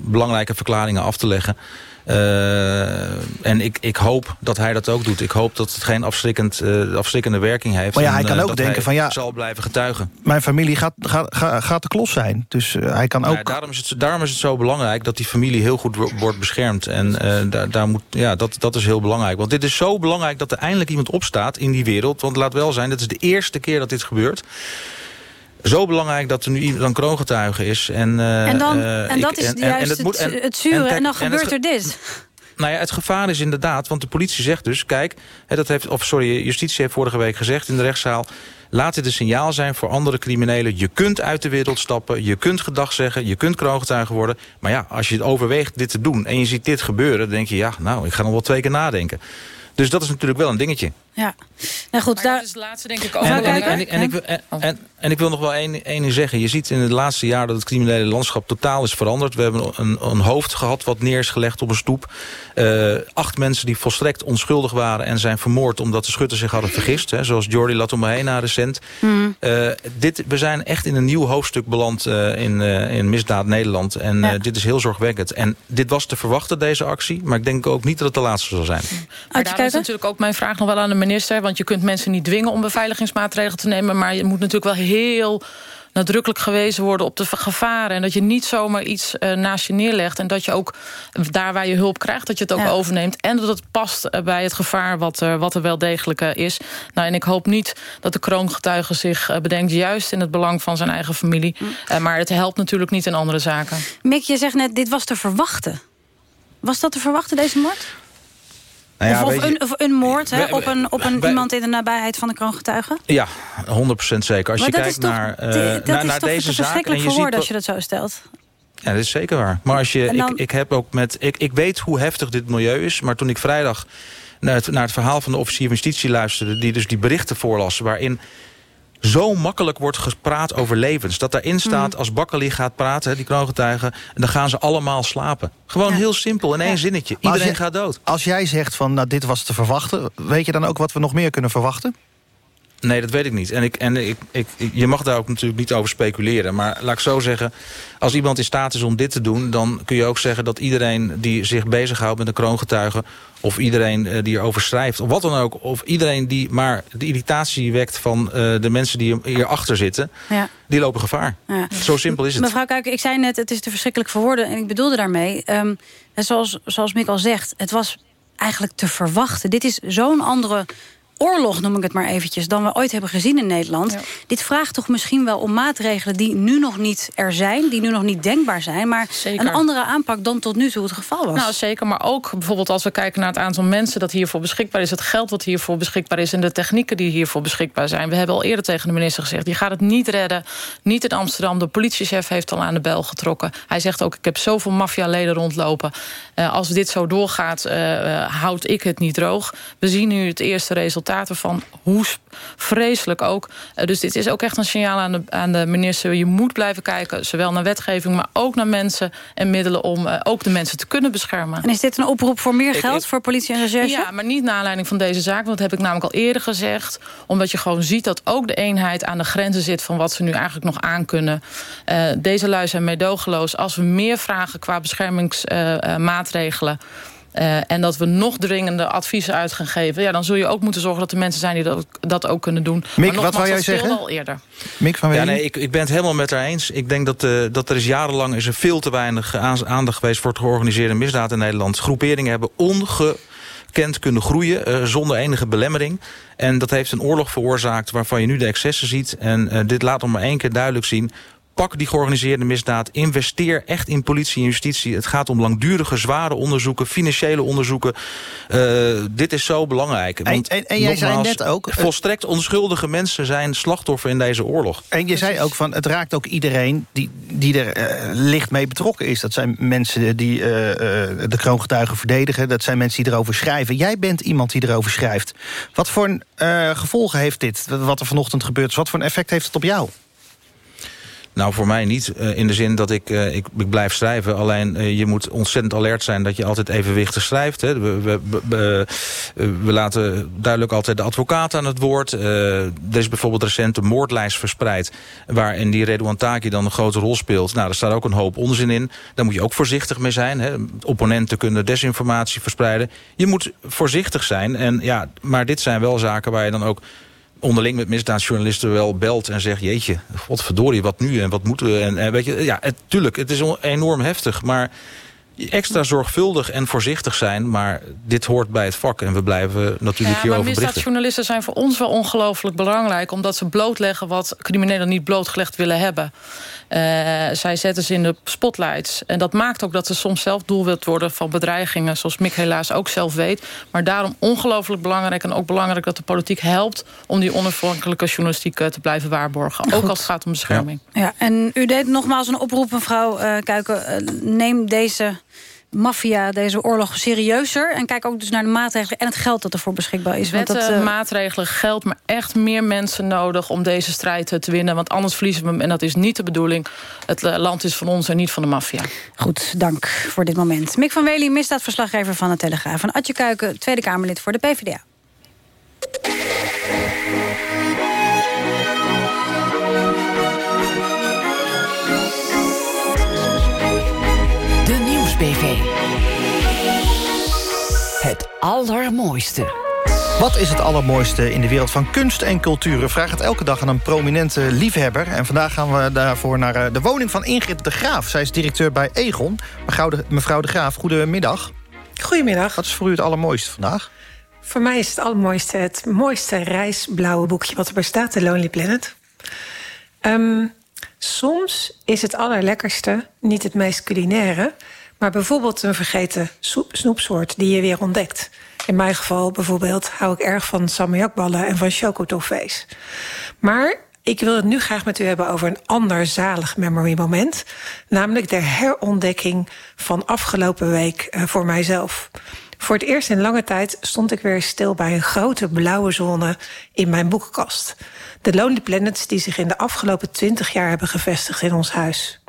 belangrijke verklaringen af te leggen... Uh, en ik, ik hoop dat hij dat ook doet. Ik hoop dat het geen afschrikkend, uh, afschrikkende werking heeft. Maar ja, hij kan uh, ook denken van ja... zal blijven getuigen. Mijn familie gaat, gaat, gaat, de klos zijn. Dus hij kan ook... Ja, daarom, is het, daarom is het zo belangrijk dat die familie heel goed wordt beschermd. En daar, daar moet, ja, dat, dat is heel belangrijk. Want dit is zo belangrijk dat er eindelijk iemand opstaat in die wereld. Want laat wel zijn, dit is de eerste keer dat dit gebeurt zo belangrijk dat er nu iemand een kroongetuige is. En, uh, en, dan, uh, en dat ik, is en, juist het, moet, het zure, en, kijk, en dan gebeurt er dit. Nou ja, het gevaar is inderdaad, want de politie zegt dus... kijk, hè, dat heeft, of sorry, justitie heeft vorige week gezegd in de rechtszaal... laat dit een signaal zijn voor andere criminelen. Je kunt uit de wereld stappen, je kunt gedag zeggen... je kunt kroongetuige worden. Maar ja, als je het overweegt dit te doen en je ziet dit gebeuren... dan denk je, ja, nou, ik ga nog wel twee keer nadenken. Dus dat is natuurlijk wel een dingetje. Ja, nou goed, daar is het laatste denk ik ook en, en, en, en, ik, en, en, en ik wil nog wel één, één ding zeggen. Je ziet in het laatste jaar dat het criminele landschap totaal is veranderd. We hebben een, een hoofd gehad wat neer is gelegd op een stoep. Uh, acht mensen die volstrekt onschuldig waren en zijn vermoord... omdat de schutters zich hadden vergist. Hè, zoals Jordi Latomahena recent. Mm. Uh, dit, we zijn echt in een nieuw hoofdstuk beland uh, in, in misdaad Nederland. En ja. dit is heel zorgwekkend. En dit was te verwachten, deze actie. Maar ik denk ook niet dat het de laatste zal zijn. Maar daar is natuurlijk ook mijn vraag nog wel aan de minister. Want je kunt mensen niet dwingen om beveiligingsmaatregelen te nemen. Maar je moet natuurlijk wel heel nadrukkelijk gewezen worden op de gevaren. En dat je niet zomaar iets uh, naast je neerlegt. En dat je ook daar waar je hulp krijgt, dat je het ook ja. overneemt. En dat het past bij het gevaar wat er, wat er wel degelijk is. Nou, en ik hoop niet dat de kroongetuige zich uh, bedenkt... juist in het belang van zijn eigen familie. Mm. Maar het helpt natuurlijk niet in andere zaken. Mick, je zegt net, dit was te verwachten. Was dat te verwachten, deze moord? Nou ja, of, of, een, of, een, moord hè, op, een, op een, iemand in de nabijheid van de kroongetuige? Ja, 100% zeker. Als maar je kijkt toch, naar, uh, dat naar, is naar toch deze zaak... verschrikkelijk en je ziet als je dat zo stelt. Ja, dat is zeker waar. Maar als je, dan... ik, ik, heb ook met, ik, ik weet hoe heftig dit milieu is. Maar toen ik vrijdag naar het, naar het verhaal van de officier van justitie luisterde... die dus die berichten voorlas waarin zo makkelijk wordt gepraat over levens. Dat daarin staat, mm. als Bakkeli gaat praten, die kroongetuigen... dan gaan ze allemaal slapen. Gewoon ja. heel simpel, in één ja. zinnetje. Iedereen je, gaat dood. Als jij zegt van, nou, dit was te verwachten... weet je dan ook wat we nog meer kunnen verwachten? Nee, dat weet ik niet. En, ik, en ik, ik, je mag daar ook natuurlijk niet over speculeren. Maar laat ik zo zeggen, als iemand in staat is om dit te doen... dan kun je ook zeggen dat iedereen die zich bezighoudt met een kroongetuige... of iedereen uh, die erover schrijft, of wat dan ook... of iedereen die maar de irritatie wekt van uh, de mensen die hierachter zitten... Ja. die lopen gevaar. Ja. Zo simpel is het. Mevrouw Kuiken, ik zei net, het is te verschrikkelijk voor woorden... en ik bedoelde daarmee, um, zoals, zoals Mick al zegt... het was eigenlijk te verwachten. Dit is zo'n andere oorlog, noem ik het maar eventjes... dan we ooit hebben gezien in Nederland. Dit vraagt toch misschien wel om maatregelen die nu nog niet er zijn... die nu nog niet denkbaar zijn... maar een andere aanpak dan tot nu toe het geval was. Nou, zeker, maar ook bijvoorbeeld als we kijken naar het aantal mensen... dat hiervoor beschikbaar is, het geld wat hiervoor beschikbaar is... en de technieken die hiervoor beschikbaar zijn. We hebben al eerder tegen de minister gezegd... die gaat het niet redden, niet in Amsterdam. De politiechef heeft al aan de bel getrokken. Hij zegt ook, ik heb zoveel maffialeden rondlopen. Uh, als dit zo doorgaat, uh, houd ik het niet droog. We zien nu het eerste resultaat van Hoe vreselijk ook. Uh, dus dit is ook echt een signaal aan de, aan de minister. Je moet blijven kijken, zowel naar wetgeving... maar ook naar mensen en middelen om uh, ook de mensen te kunnen beschermen. En is dit een oproep voor meer geld voor politie en recherche? Ja, maar niet naar aanleiding van deze zaak. Want dat heb ik namelijk al eerder gezegd. Omdat je gewoon ziet dat ook de eenheid aan de grenzen zit... van wat ze nu eigenlijk nog aankunnen. Uh, deze lui zijn meedogenloos. Als we meer vragen qua beschermingsmaatregelen... Uh, en dat we nog dringende adviezen uit gaan geven... Ja, dan zul je ook moeten zorgen dat er mensen zijn die dat, dat ook kunnen doen. Mick, maar wat wou jij zeggen? al eerder. Mick van ja, nee, ik, ik ben het helemaal met haar eens. Ik denk dat, uh, dat er is jarenlang is er veel te weinig aandacht geweest... voor het georganiseerde misdaad in Nederland. Groeperingen hebben ongekend kunnen groeien uh, zonder enige belemmering. En dat heeft een oorlog veroorzaakt waarvan je nu de excessen ziet. En uh, dit laat nog maar één keer duidelijk zien pak die georganiseerde misdaad. Investeer echt in politie en justitie. Het gaat om langdurige, zware onderzoeken, financiële onderzoeken. Uh, dit is zo belangrijk. Want, en, en, en jij zei net ook... Eh, volstrekt onschuldige mensen zijn slachtoffer in deze oorlog. En je zei ook van, het raakt ook iedereen die, die er uh, licht mee betrokken is. Dat zijn mensen die uh, de kroongetuigen verdedigen. Dat zijn mensen die erover schrijven. Jij bent iemand die erover schrijft. Wat voor gevolgen heeft dit, wat er vanochtend gebeurd is? Wat voor een effect heeft het op jou? Nou, voor mij niet. Uh, in de zin dat ik, uh, ik, ik, blijf schrijven. Alleen uh, je moet ontzettend alert zijn dat je altijd evenwichtig schrijft. Hè. We, we, we, laten duidelijk altijd de advocaat aan het woord. er is bijvoorbeeld recent een moordlijst verspreid... waarin die Redouan Taki dan een grote rol speelt. Nou, daar staat ook een hoop onzin in. Daar moet je ook voorzichtig mee zijn. Hè. Opponenten kunnen desinformatie verspreiden. Je moet voorzichtig zijn. En, ja, maar dit zijn wel zaken waar je dan ook onderling met misdaadjournalisten wel belt en zegt... jeetje, godverdorie, wat nu en wat moeten we? En, en weet je, ja, het, tuurlijk, het is enorm heftig, maar extra zorgvuldig en voorzichtig zijn. Maar dit hoort bij het vak en we blijven natuurlijk ja, hierover berichten. misdaadjournalisten zijn voor ons wel ongelooflijk belangrijk... omdat ze blootleggen wat criminelen niet blootgelegd willen hebben. Uh, zij zetten ze in de spotlights. En dat maakt ook dat ze soms zelf doelwit worden van bedreigingen... zoals Mick helaas ook zelf weet. Maar daarom ongelooflijk belangrijk en ook belangrijk... dat de politiek helpt om die onafhankelijke journalistiek te blijven waarborgen. Ook als het gaat om bescherming. Ja, ja en u deed nogmaals een oproep, mevrouw uh, Kuiken. Uh, neem deze maffia, deze oorlog serieuzer. En kijk ook dus naar de maatregelen en het geld dat ervoor beschikbaar is. Wetten, want dat, uh... maatregelen, geld, maar echt meer mensen nodig... om deze strijd te winnen, want anders verliezen we hem. En dat is niet de bedoeling. Het eh, land is van ons en niet van de maffia. Goed, dank voor dit moment. Mick van Wely, misdaadverslaggever van de Telegraaf. En Adje Kuiken, Tweede Kamerlid voor de PvdA. Het allermooiste. Wat is het allermooiste in de wereld van kunst en cultuur? Vraag het elke dag aan een prominente liefhebber. En vandaag gaan we daarvoor naar eh, de woning van Ingrid de Graaf. Zij is directeur bij Egon. Mevrouw de, mevrouw de Graaf, goedemiddag. Goedemiddag. Wat is voor u het allermooiste vandaag? Voor mij is het allermooiste het mooiste reisblauwe boekje wat er bestaat, de Lonely Planet. Um, soms is het allerlekkerste niet het meest culinaire... Maar bijvoorbeeld een vergeten snoepsoort die je weer ontdekt. In mijn geval bijvoorbeeld hou ik erg van salmiakballen en van chocotoffees. Maar ik wil het nu graag met u hebben over een ander zalig memory moment. Namelijk de herontdekking van afgelopen week uh, voor mijzelf. Voor het eerst in lange tijd stond ik weer stil bij een grote blauwe zone in mijn boekenkast. De Lonely Planets die zich in de afgelopen twintig jaar hebben gevestigd in ons huis.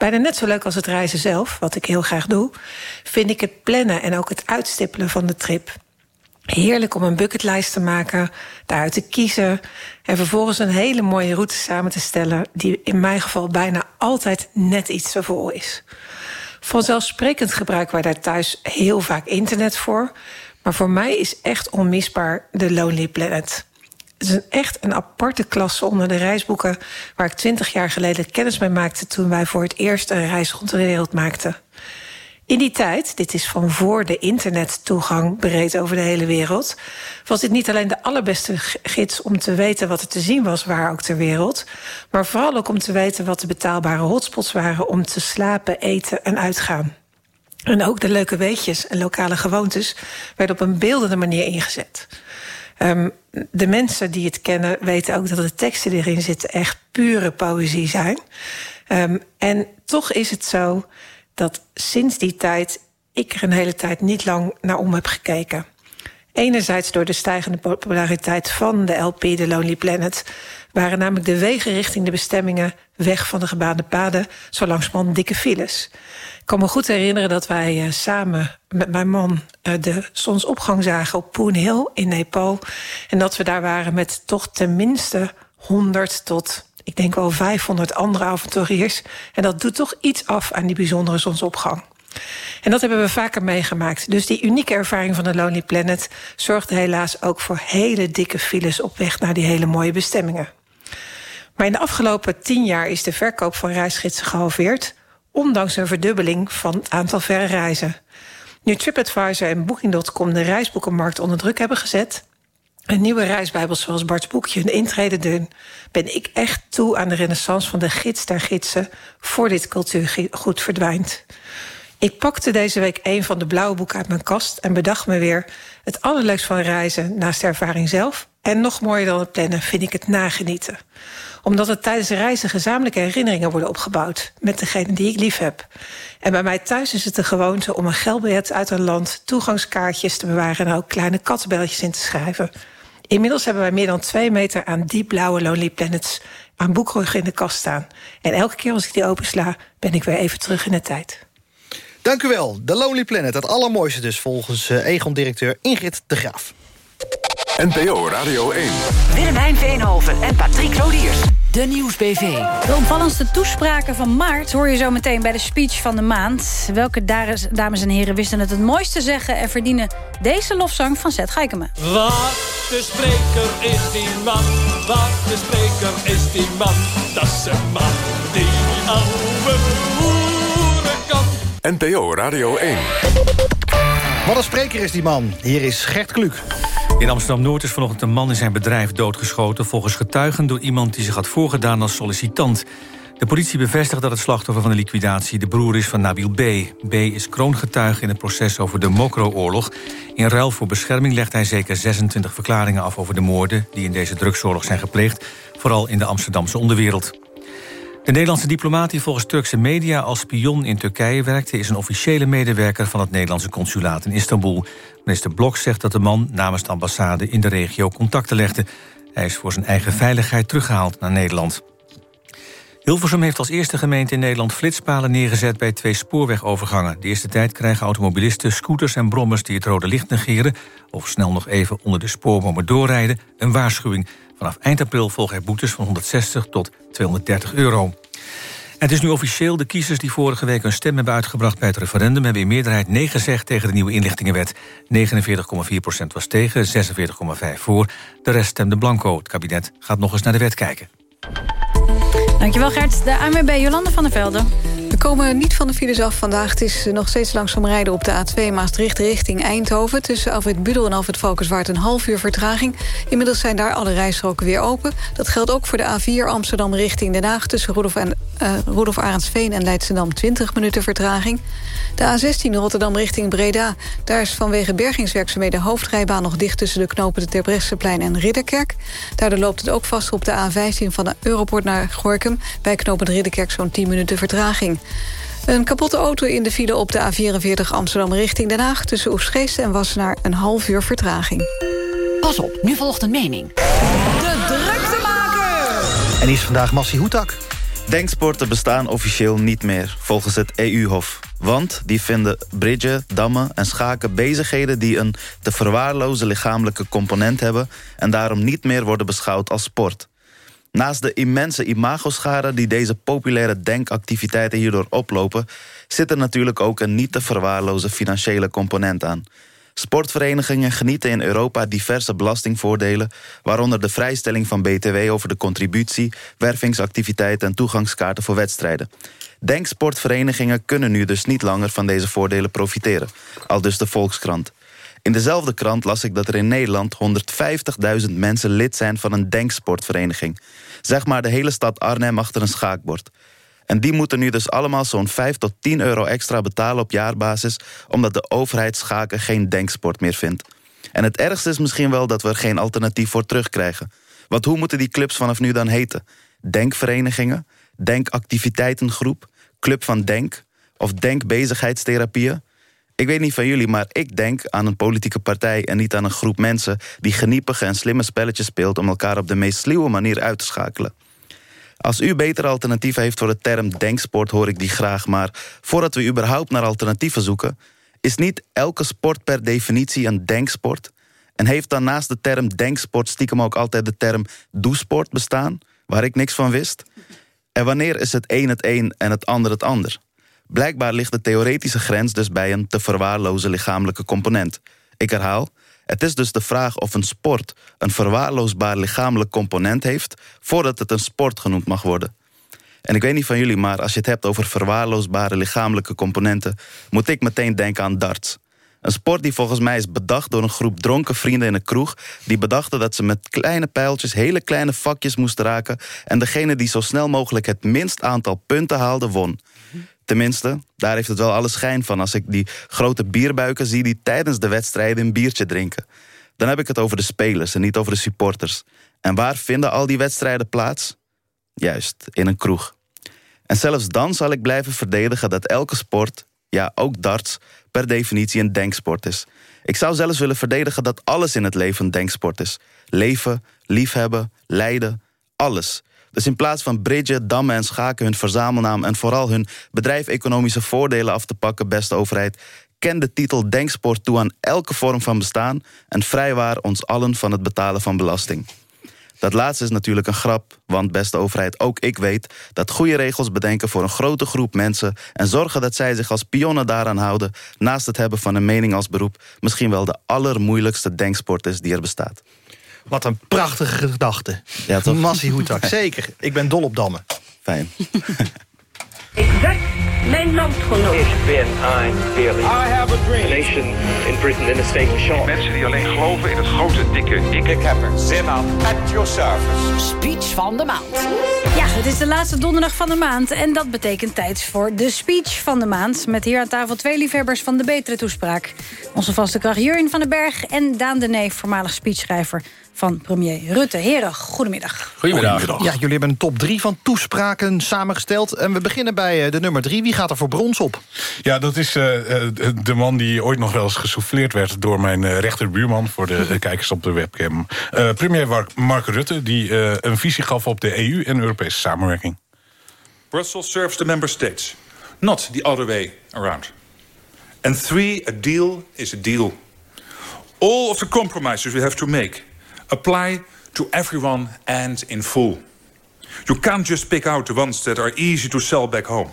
Bijna net zo leuk als het reizen zelf, wat ik heel graag doe... vind ik het plannen en ook het uitstippelen van de trip. Heerlijk om een bucketlijst te maken, daaruit te kiezen... en vervolgens een hele mooie route samen te stellen... die in mijn geval bijna altijd net iets te vol is. Vanzelfsprekend gebruiken wij daar thuis heel vaak internet voor... maar voor mij is echt onmisbaar de Lonely Planet... Het is echt een aparte klasse onder de reisboeken... waar ik twintig jaar geleden kennis mee maakte... toen wij voor het eerst een reis rond de wereld maakten. In die tijd, dit is van voor de internettoegang breed over de hele wereld... was dit niet alleen de allerbeste gids om te weten wat er te zien was... waar ook ter wereld, maar vooral ook om te weten... wat de betaalbare hotspots waren om te slapen, eten en uitgaan. En ook de leuke weetjes en lokale gewoontes... werden op een beeldende manier ingezet... Um, de mensen die het kennen weten ook dat de teksten die erin zitten echt pure poëzie zijn. Um, en toch is het zo dat sinds die tijd ik er een hele tijd niet lang naar om heb gekeken. Enerzijds door de stijgende populariteit van de LP The Lonely Planet... waren namelijk de wegen richting de bestemmingen... weg van de gebaande paden, zo langzamerhand dikke files. Ik kan me goed herinneren dat wij uh, samen met mijn man... Uh, de zonsopgang zagen op Poon Hill in Nepal. En dat we daar waren met toch tenminste 100 tot ik denk wel 500 andere avonturiers. En dat doet toch iets af aan die bijzondere zonsopgang. En dat hebben we vaker meegemaakt. Dus die unieke ervaring van de Lonely Planet zorgde helaas ook voor hele dikke files op weg naar die hele mooie bestemmingen. Maar in de afgelopen tien jaar is de verkoop van reisgidsen gehalveerd, ondanks een verdubbeling van het aantal verre reizen. Nu TripAdvisor en Booking.com de reisboekenmarkt onder druk hebben gezet, een nieuwe reisbijbel zoals Bart's boekje een intrede doen... ben ik echt toe aan de renaissance van de gids der gidsen... voor dit cultuurgoed verdwijnt. Ik pakte deze week een van de blauwe boeken uit mijn kast... en bedacht me weer het allerleukst van reizen naast de ervaring zelf... en nog mooier dan het plannen vind ik het nagenieten. Omdat er tijdens reizen gezamenlijke herinneringen worden opgebouwd... met degene die ik lief heb. En bij mij thuis is het de gewoonte om een geldbiljet uit een land... toegangskaartjes te bewaren en ook kleine kattenbelletjes in te schrijven... Inmiddels hebben wij meer dan twee meter aan diepblauwe Lonely Planets aan boekruggen in de kast staan. En elke keer als ik die opensla, ben ik weer even terug in de tijd. Dank u wel. The Lonely Planet, het allermooiste dus volgens uh, Egon-directeur Ingrid de Graaf. NPO Radio 1. Willemijn Veenhoven en Patrick Lodiers. De Nieuwsbv. De opvallendste toespraken van maart hoor je zo meteen bij de speech van de maand. Welke dames en heren wisten het het mooiste zeggen... en verdienen deze lofzang van Zet Geikema. Wat de spreker is die man, wat de spreker is die man. Dat is een man die ouwe hoeren kan. NPO Radio 1. Wat een spreker is die man. Hier is Gert Kluk. In Amsterdam-Noord is vanochtend een man in zijn bedrijf doodgeschoten... volgens getuigen door iemand die zich had voorgedaan als sollicitant. De politie bevestigt dat het slachtoffer van de liquidatie... de broer is van Nabil B. B is kroongetuige in het proces over de Mokro-oorlog. In ruil voor bescherming legt hij zeker 26 verklaringen af... over de moorden die in deze drugsoorlog zijn gepleegd... vooral in de Amsterdamse onderwereld. De Nederlandse diplomaat die volgens Turkse media als spion in Turkije werkte... is een officiële medewerker van het Nederlandse consulaat in Istanbul. Minister Blok zegt dat de man namens de ambassade in de regio contacten legde. Hij is voor zijn eigen veiligheid teruggehaald naar Nederland. Hilversum heeft als eerste gemeente in Nederland flitspalen neergezet bij twee spoorwegovergangen. De eerste tijd krijgen automobilisten, scooters en brommers die het rode licht negeren of snel nog even onder de spoorbomen doorrijden een waarschuwing. Vanaf eind april volgen er boetes van 160 tot 230 euro. Het is nu officieel. De kiezers die vorige week hun stem hebben uitgebracht bij het referendum... hebben in meerderheid nee gezegd tegen de nieuwe inlichtingenwet. 49,4% was tegen, 46,5 voor. De rest stemde blanco. Het kabinet gaat nog eens naar de wet kijken. Dankjewel Gert. De ANWB Jolande van der Velden. We komen niet van de files af vandaag. Het is nog steeds langzaam rijden op de A2 Maastricht richting Eindhoven. Tussen Alfred Budel en Alfred Valkenswaard een half uur vertraging. Inmiddels zijn daar alle rijstroken weer open. Dat geldt ook voor de A4 Amsterdam richting Den Haag... tussen Rudolf, en, uh, Rudolf Arendsveen en Leidschendam 20 minuten vertraging. De A16 Rotterdam richting Breda. Daar is vanwege bergingswerkzaamheden hoofdrijbaan nog dicht... tussen de knopen de Terbrechtseplein en Ridderkerk. Daardoor loopt het ook vast op de A15 van de Europort naar Gorkum... bij knopen de Ridderkerk zo'n 10 minuten vertraging. Een kapotte auto in de file op de A44 Amsterdam richting Den Haag... tussen Oesgeest en Wassenaar een half uur vertraging. Pas op, nu volgt een mening. De druktemaker! En die is vandaag Massi Hoetak. Denksporten bestaan officieel niet meer, volgens het EU-hof. Want die vinden bridgen, dammen en schaken bezigheden... die een te verwaarloze lichamelijke component hebben... en daarom niet meer worden beschouwd als sport. Naast de immense imagoschade die deze populaire denkactiviteiten hierdoor oplopen... zit er natuurlijk ook een niet te verwaarloze financiële component aan. Sportverenigingen genieten in Europa diverse belastingvoordelen... waaronder de vrijstelling van BTW over de contributie... wervingsactiviteiten en toegangskaarten voor wedstrijden. Denksportverenigingen kunnen nu dus niet langer van deze voordelen profiteren. Al dus de Volkskrant. In dezelfde krant las ik dat er in Nederland 150.000 mensen lid zijn van een denksportvereniging. Zeg maar de hele stad Arnhem achter een schaakbord. En die moeten nu dus allemaal zo'n 5 tot 10 euro extra betalen op jaarbasis... omdat de overheid schaken geen denksport meer vindt. En het ergste is misschien wel dat we er geen alternatief voor terugkrijgen. Want hoe moeten die clubs vanaf nu dan heten? Denkverenigingen? Denkactiviteitengroep? Club van Denk? Of denkbezigheidstherapieën? Ik weet niet van jullie, maar ik denk aan een politieke partij... en niet aan een groep mensen die geniepige en slimme spelletjes speelt... om elkaar op de meest sluwe manier uit te schakelen. Als u betere alternatieven heeft voor de term denksport, hoor ik die graag. Maar voordat we überhaupt naar alternatieven zoeken... is niet elke sport per definitie een denksport? En heeft dan naast de term denksport stiekem ook altijd de term doesport bestaan... waar ik niks van wist? En wanneer is het een het een en het ander het ander? Blijkbaar ligt de theoretische grens dus bij een te verwaarloze lichamelijke component. Ik herhaal, het is dus de vraag of een sport een verwaarloosbaar lichamelijk component heeft... voordat het een sport genoemd mag worden. En ik weet niet van jullie, maar als je het hebt over verwaarloosbare lichamelijke componenten... moet ik meteen denken aan darts. Een sport die volgens mij is bedacht door een groep dronken vrienden in een kroeg... die bedachten dat ze met kleine pijltjes hele kleine vakjes moesten raken... en degene die zo snel mogelijk het minst aantal punten haalde, won. Tenminste, daar heeft het wel alle schijn van... als ik die grote bierbuiken zie die tijdens de wedstrijden een biertje drinken. Dan heb ik het over de spelers en niet over de supporters. En waar vinden al die wedstrijden plaats? Juist, in een kroeg. En zelfs dan zal ik blijven verdedigen dat elke sport, ja ook darts, per definitie een denksport is. Ik zou zelfs willen verdedigen dat alles in het leven een denksport is. Leven, liefhebben, lijden, alles. Dus in plaats van bridgen, dammen en schaken hun verzamelnaam... en vooral hun bedrijfeconomische voordelen af te pakken, beste overheid... ken de titel Denksport toe aan elke vorm van bestaan... en vrijwaar ons allen van het betalen van belasting. Dat laatste is natuurlijk een grap, want beste overheid, ook ik weet... dat goede regels bedenken voor een grote groep mensen... en zorgen dat zij zich als pionnen daaraan houden... naast het hebben van een mening als beroep... misschien wel de allermoeilijkste denksport is die er bestaat. Wat een prachtige gedachte. Ja, toch? Massie Hoetak, zeker. Ik ben dol op dammen. Fijn. Exact mijn landgenoot. Ik ben een. I have a dream. A nation in Britain in a state of shock. Mensen die alleen geloven in het grote, dikke ik. Ik heb er zin aan. At your service. Speech van de maand. Ja, het is de laatste donderdag van de maand. En dat betekent tijd voor de speech van de maand. Met hier aan tafel twee liefhebbers van de betere toespraak. Onze vaste kracht Jurjen van den Berg en Daan de Neef... voormalig speechschrijver van premier Rutte. Heren, goedemiddag. Goedemiddag. Ja, jullie hebben een top drie van toespraken samengesteld. En we beginnen bij eh, de nummer drie. Wie gaat er voor brons op? Ja, dat is uh, de man die ooit nog wel eens gesouffleerd werd... door mijn rechterbuurman voor de kijkers op de webcam. premier Mark Rutte, die een visie gaf op de EU en Europese samenwerking. Brussels serves the member states, not the other way around. And three, a deal is a deal. All of the compromises we have to make apply to everyone and in full. You can't just pick out the ones that are easy to sell back home.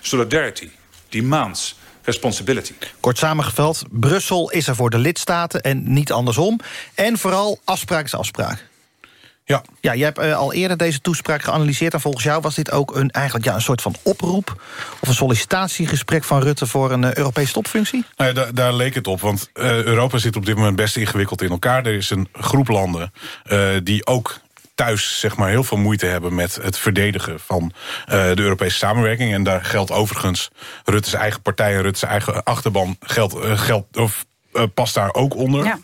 Solidarity demands responsibility. Kort samengevat, Brussel is er voor de lidstaten en niet andersom. En vooral afspraak is afspraak. Ja. ja, jij hebt uh, al eerder deze toespraak geanalyseerd... en volgens jou was dit ook een, eigenlijk ja, een soort van oproep... of een sollicitatiegesprek van Rutte voor een uh, Europese topfunctie? Nou ja, daar, daar, leek het op, want uh, Europa zit op dit moment best ingewikkeld in elkaar. Er is een groep landen die ook thuis zeg maar, heel veel moeite hebben met het verdedigen van de Europese samenwerking. En daar geldt overigens Rutte's eigen partij en Rutte's eigen achterban geldt, geldt, of eh, past daar ook onder. Ja.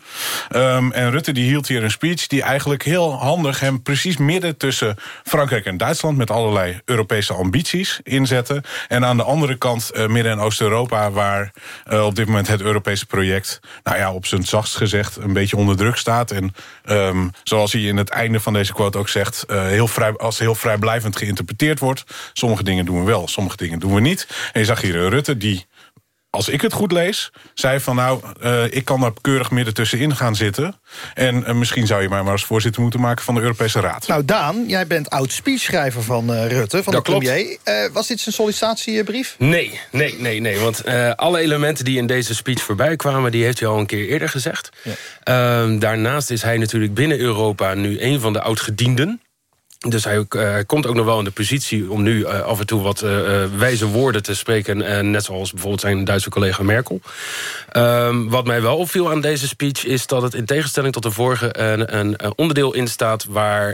Ehm, en Rutte die hield hier een speech die eigenlijk heel handig... hem precies midden tussen Frankrijk en Duitsland... met allerlei Europese ambities inzetten. En aan de andere kant eh, Midden- en Oost-Europa... waar eh, op dit moment het Europese project... nou ja, op zijn zachtst gezegd een beetje onder druk staat. En ehm, zoals hij in het einde van deze quote ook zegt... heel vrij, als heel vrijblijvend geïnterpreteerd wordt. Sommige dingen doen we wel, sommige dingen doen we niet. En je zag hier Rutte die als ik het goed lees, zei van nou, eh, ik kan daar keurig midden tussenin gaan zitten. En eh, misschien zou je mij maar als voorzitter moeten maken van de Europese Raad. Nou, Daan, jij bent oud speechschrijver van eh, Rutte, van Dat de klopt. premier. Eh, was dit zijn sollicitatiebrief? Nee, nee, nee, nee. Want eh, alle elementen die in deze speech voorbij kwamen... die heeft hij al een keer eerder gezegd. Ehm, daarnaast is hij natuurlijk binnen Europa nu een van de oudgedienden. Dus hij eh, komt ook nog wel in de positie om nu eh, af en toe wat eh, wijze woorden te spreken. net zoals bijvoorbeeld zijn Duitse collega Merkel. Ehm, wat mij wel opviel aan deze speech is dat het in tegenstelling tot de vorige... een, een, onderdeel in staat waar,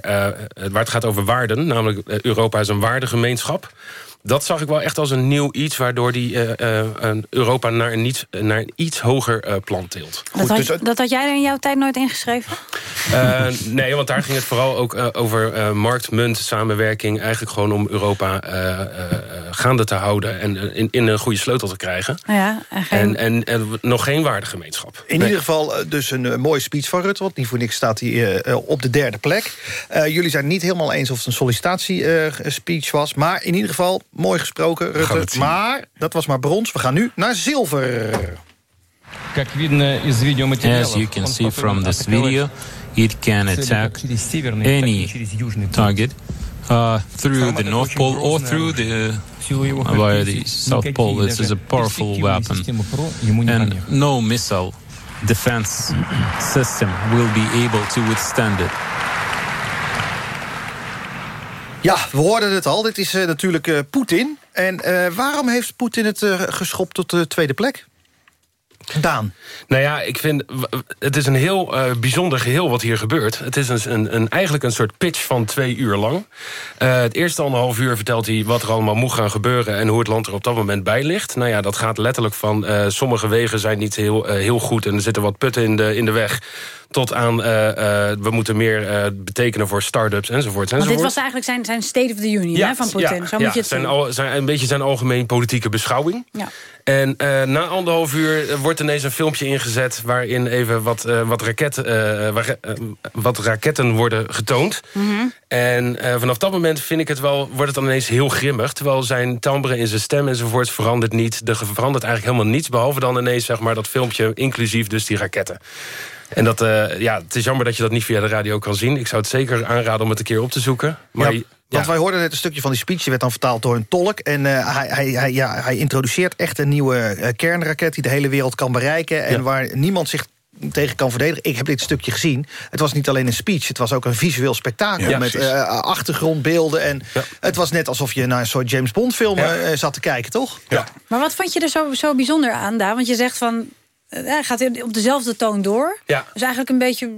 waar het gaat over waarden. Namelijk Europa is een waardegemeenschap. Dat zag ik wel echt als een nieuw iets... waardoor die eh, eh, een Europa naar een, niet, naar een iets hoger eh, plan tilt. Dat had, dat had jij er in jouw tijd nooit ingeschreven? Eh, nee, want daar ging het vooral ook over eh, markt-munt samenwerking. Eigenlijk gewoon om Europa eh, eh, eh, gaande te houden... en in, in een goede sleutel te krijgen. Ja, en geen... En, en, en nog geen waardegemeenschap. In ieder geval dus een mooie speech van Rutte... want niet voor niks staat hij op de derde plek. Eh, jullie zijn het niet helemaal eens of het een sollicitatiespeech was... maar in ieder geval mooi gesproken, Rutte. Maar dat was maar brons. We gaan nu naar zilver. As you can see from this video, it can attack any target uh, through the North Pole or through the via the South Pole. This is a powerful weapon, and no missile defense system will be able to withstand it. Ja, we hoorden het al. Dit is eh, natuurlijk eh, Poetin. En eh, waarom heeft Poetin het geschopt tot de tweede plek? Daan. Nou ja, ik vind... Het is een heel bijzonder geheel wat hier gebeurt. Het is een, een, eigenlijk een soort pitch van twee uur lang. Het eerste anderhalf uur vertelt hij wat er allemaal moet gaan gebeuren... en hoe het land er op dat moment bij ligt. Nou ja, dat gaat letterlijk van... sommige wegen zijn niet heel, heel goed... en er zitten wat putten in de, in de weg... tot aan eh, eh, we moeten meer eh, betekenen voor start-ups enzovoort. Want dit was eigenlijk zijn, zijn State of the Union hè, van Poetin. Zo moet je het zijn, al, zijn een beetje zijn algemeen politieke beschouwing. Ja. En na anderhalf uur wordt ineens een filmpje ingezet... waarin even wat, wat, raket, wat raketten worden getoond. Mhm. En vanaf dat moment vind ik het wel, wordt het dan ineens heel grimmig. Terwijl zijn timbre in zijn stem enzovoort verandert niet. Er verandert eigenlijk helemaal niets. Behalve dan ineens zeg maar, dat filmpje, inclusief dus die raketten. En dat, eh, ja, het is jammer dat je dat niet via de radio kan zien. Ik zou het zeker aanraden om het een keer op te zoeken. Maar Ja, want wij hoorden net een stukje van die speech. Die werd dan vertaald door een tolk. En eh, hij, hij, hij, ja, hij introduceert echt een nieuwe eh, kernraket... die de hele wereld kan bereiken. En waar niemand zich tegen kan verdedigen. Ik heb dit stukje gezien. Het was niet alleen een speech, het was ook een visueel spektakel... Ja, met eh, achtergrondbeelden. En het was net alsof je naar een soort James Bond film eh, zat te kijken, toch? Ja. Maar wat vond je er zo, zo bijzonder aan, daar? Want je zegt van... eh, Hij gaat op dezelfde toon door. Ja. Dus eigenlijk een beetje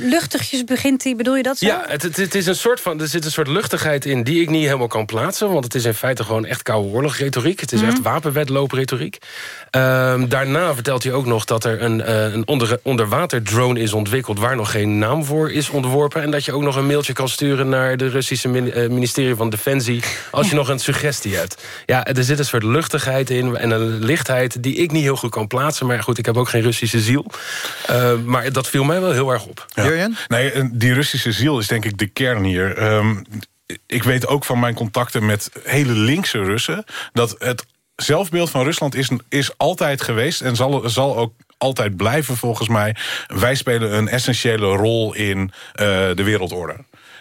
luchtigjes begint hij. Bedoel je dat zo? Ja, het, het, het is een soort van, er zit een soort luchtigheid in die ik niet helemaal kan plaatsen. Want het is in feite gewoon echt koude oorlogretoriek. Het is Mhm. echt wapenwetloopretoriek. Ehm, daarna vertelt hij ook nog dat er een, eh, een onder, onderwaterdrone is ontwikkeld... waar nog geen naam voor is ontworpen. En dat je ook nog een mailtje kan sturen naar de Russische min- eh, ministerie van Defensie... als je nog een suggestie hebt. Ja, er zit een soort luchtigheid in en een lichtheid... die ik niet heel goed kan plaatsen. Maar goed, ik heb ook geen Russische ziel. Eh, maar dat viel mij wel heel erg op. Ja. Nee, en die Russische ziel is denk ik de kern hier. Ehm, ik weet ook van mijn contacten met hele linkse Russen... dat het zelfbeeld van Rusland is, is altijd geweest... en zal, zal ook altijd blijven volgens mij... wij spelen een essentiële rol in eh, de wereldorde.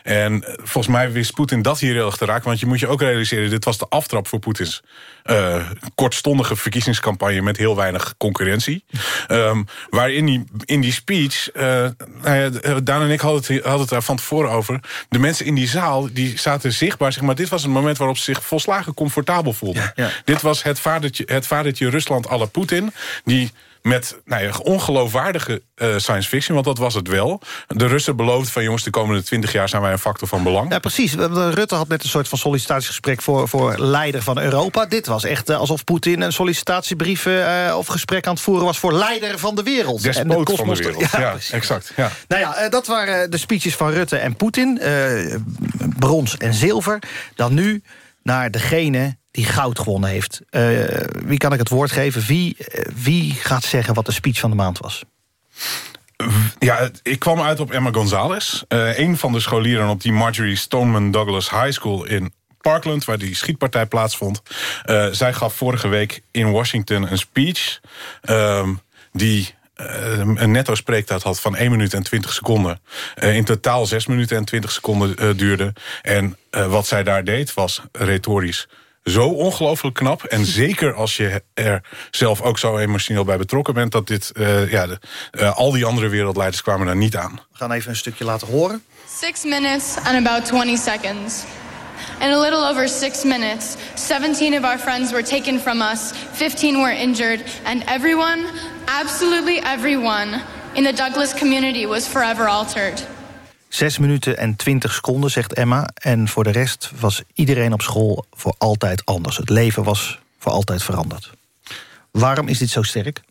En volgens mij wist Poetin dat hier heel erg te raken. Want je moet je ook realiseren, dit was de aftrap voor Poetins eh, kortstondige verkiezingscampagne met heel weinig concurrentie. Ehm, waarin die, in die speech, eh nou ja, eh, Daan en ik hadden het, hadden het daar van tevoren over. De mensen in die zaal, die zaten zichtbaar. Zeg maar, dit was een moment waarop ze zich volslagen comfortabel voelden. Dit was het vadertje, het vadertje Rusland à la Poetin, die met nou ja, ongeloofwaardige uh, science fiction, want dat was het wel. De Russen beloofden van jongens, de komende twintig jaar zijn wij een factor van belang. Ja, precies. Rutte had net een soort van sollicitatiegesprek voor, voor leider van Europa. Dit was echt uh, alsof Poetin een sollicitatiebrief uh, of gesprek aan het voeren was voor leider van de wereld. Despoot van de wereld, ja, ja exact. Ja. Nou ja, dat waren de speeches van Rutte en Poetin. brons en zilver. Dan nu naar degene die goud gewonnen heeft. Uh, wie kan ik het woord geven? Wie, uh, wie gaat zeggen wat de speech van de maand was? Ja, ik kwam uit op Emma Gonzalez. Uh, een van de scholieren op die Marjorie Stoneman Douglas High School in Parkland... waar die schietpartij plaatsvond. zij gaf vorige week in Washington een speech... Ehm, die een netto spreektijd had van 1 minuut en 20 seconden. in totaal 6 minuten en 20 seconden duurde. En wat zij daar deed was retorisch zo ongelooflijk knap. En zeker als je er zelf ook zo emotioneel bij betrokken bent... dat dit, uh, ja, de, uh, al die andere wereldleiders kwamen daar niet aan. We gaan even een stukje laten horen. Six minutes and about 20 seconds. In a little over six minutes, 17 of our friends were taken from us, 15 were injured, and everyone, absolutely everyone, in the Douglas community was forever altered. Zes minuten en twintig seconden, zegt Emma. En voor de rest was iedereen op school voor altijd anders. Het leven was voor altijd veranderd. Waarom is dit zo sterk?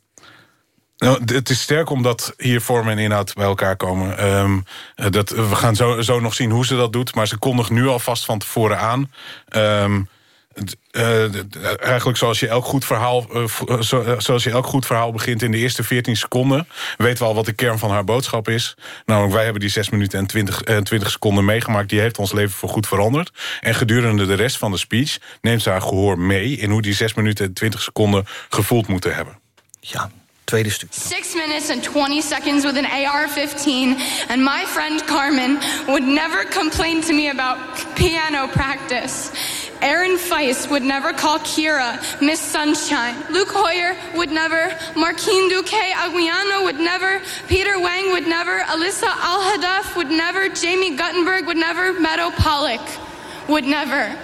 Nou, het is sterk omdat hier vorm en inhoud bij elkaar komen. Um, dat, we gaan zo, zo nog zien hoe ze dat doet. Maar ze kondigt nu alvast van tevoren aan... Um, uh, eigenlijk zoals je, elk goed verhaal, uh, zo, zoals je elk goed verhaal begint in de eerste 14 seconden... weten we al wat de kern van haar boodschap is. Namelijk, wij hebben die 6 minuten en 20, uh, 20 seconden meegemaakt. Die heeft ons leven voor goed veranderd. En gedurende de rest van de speech neemt ze haar gehoor mee... in hoe die 6 minuten en 20 seconden gevoeld moeten hebben. Ja, tweede stuk. Six minutes and 20 seconds with an AR-15 and my friend Carmen would never complain to me about piano practice. Aaron Feist would never call Kira Miss Sunshine. Luke Hoyer would never. Marquine Duque Aguiano would never. Peter Wang would never. Alyssa Al Hadaf would never. Jamie Guttenberg would never. Meadow Pollock would never.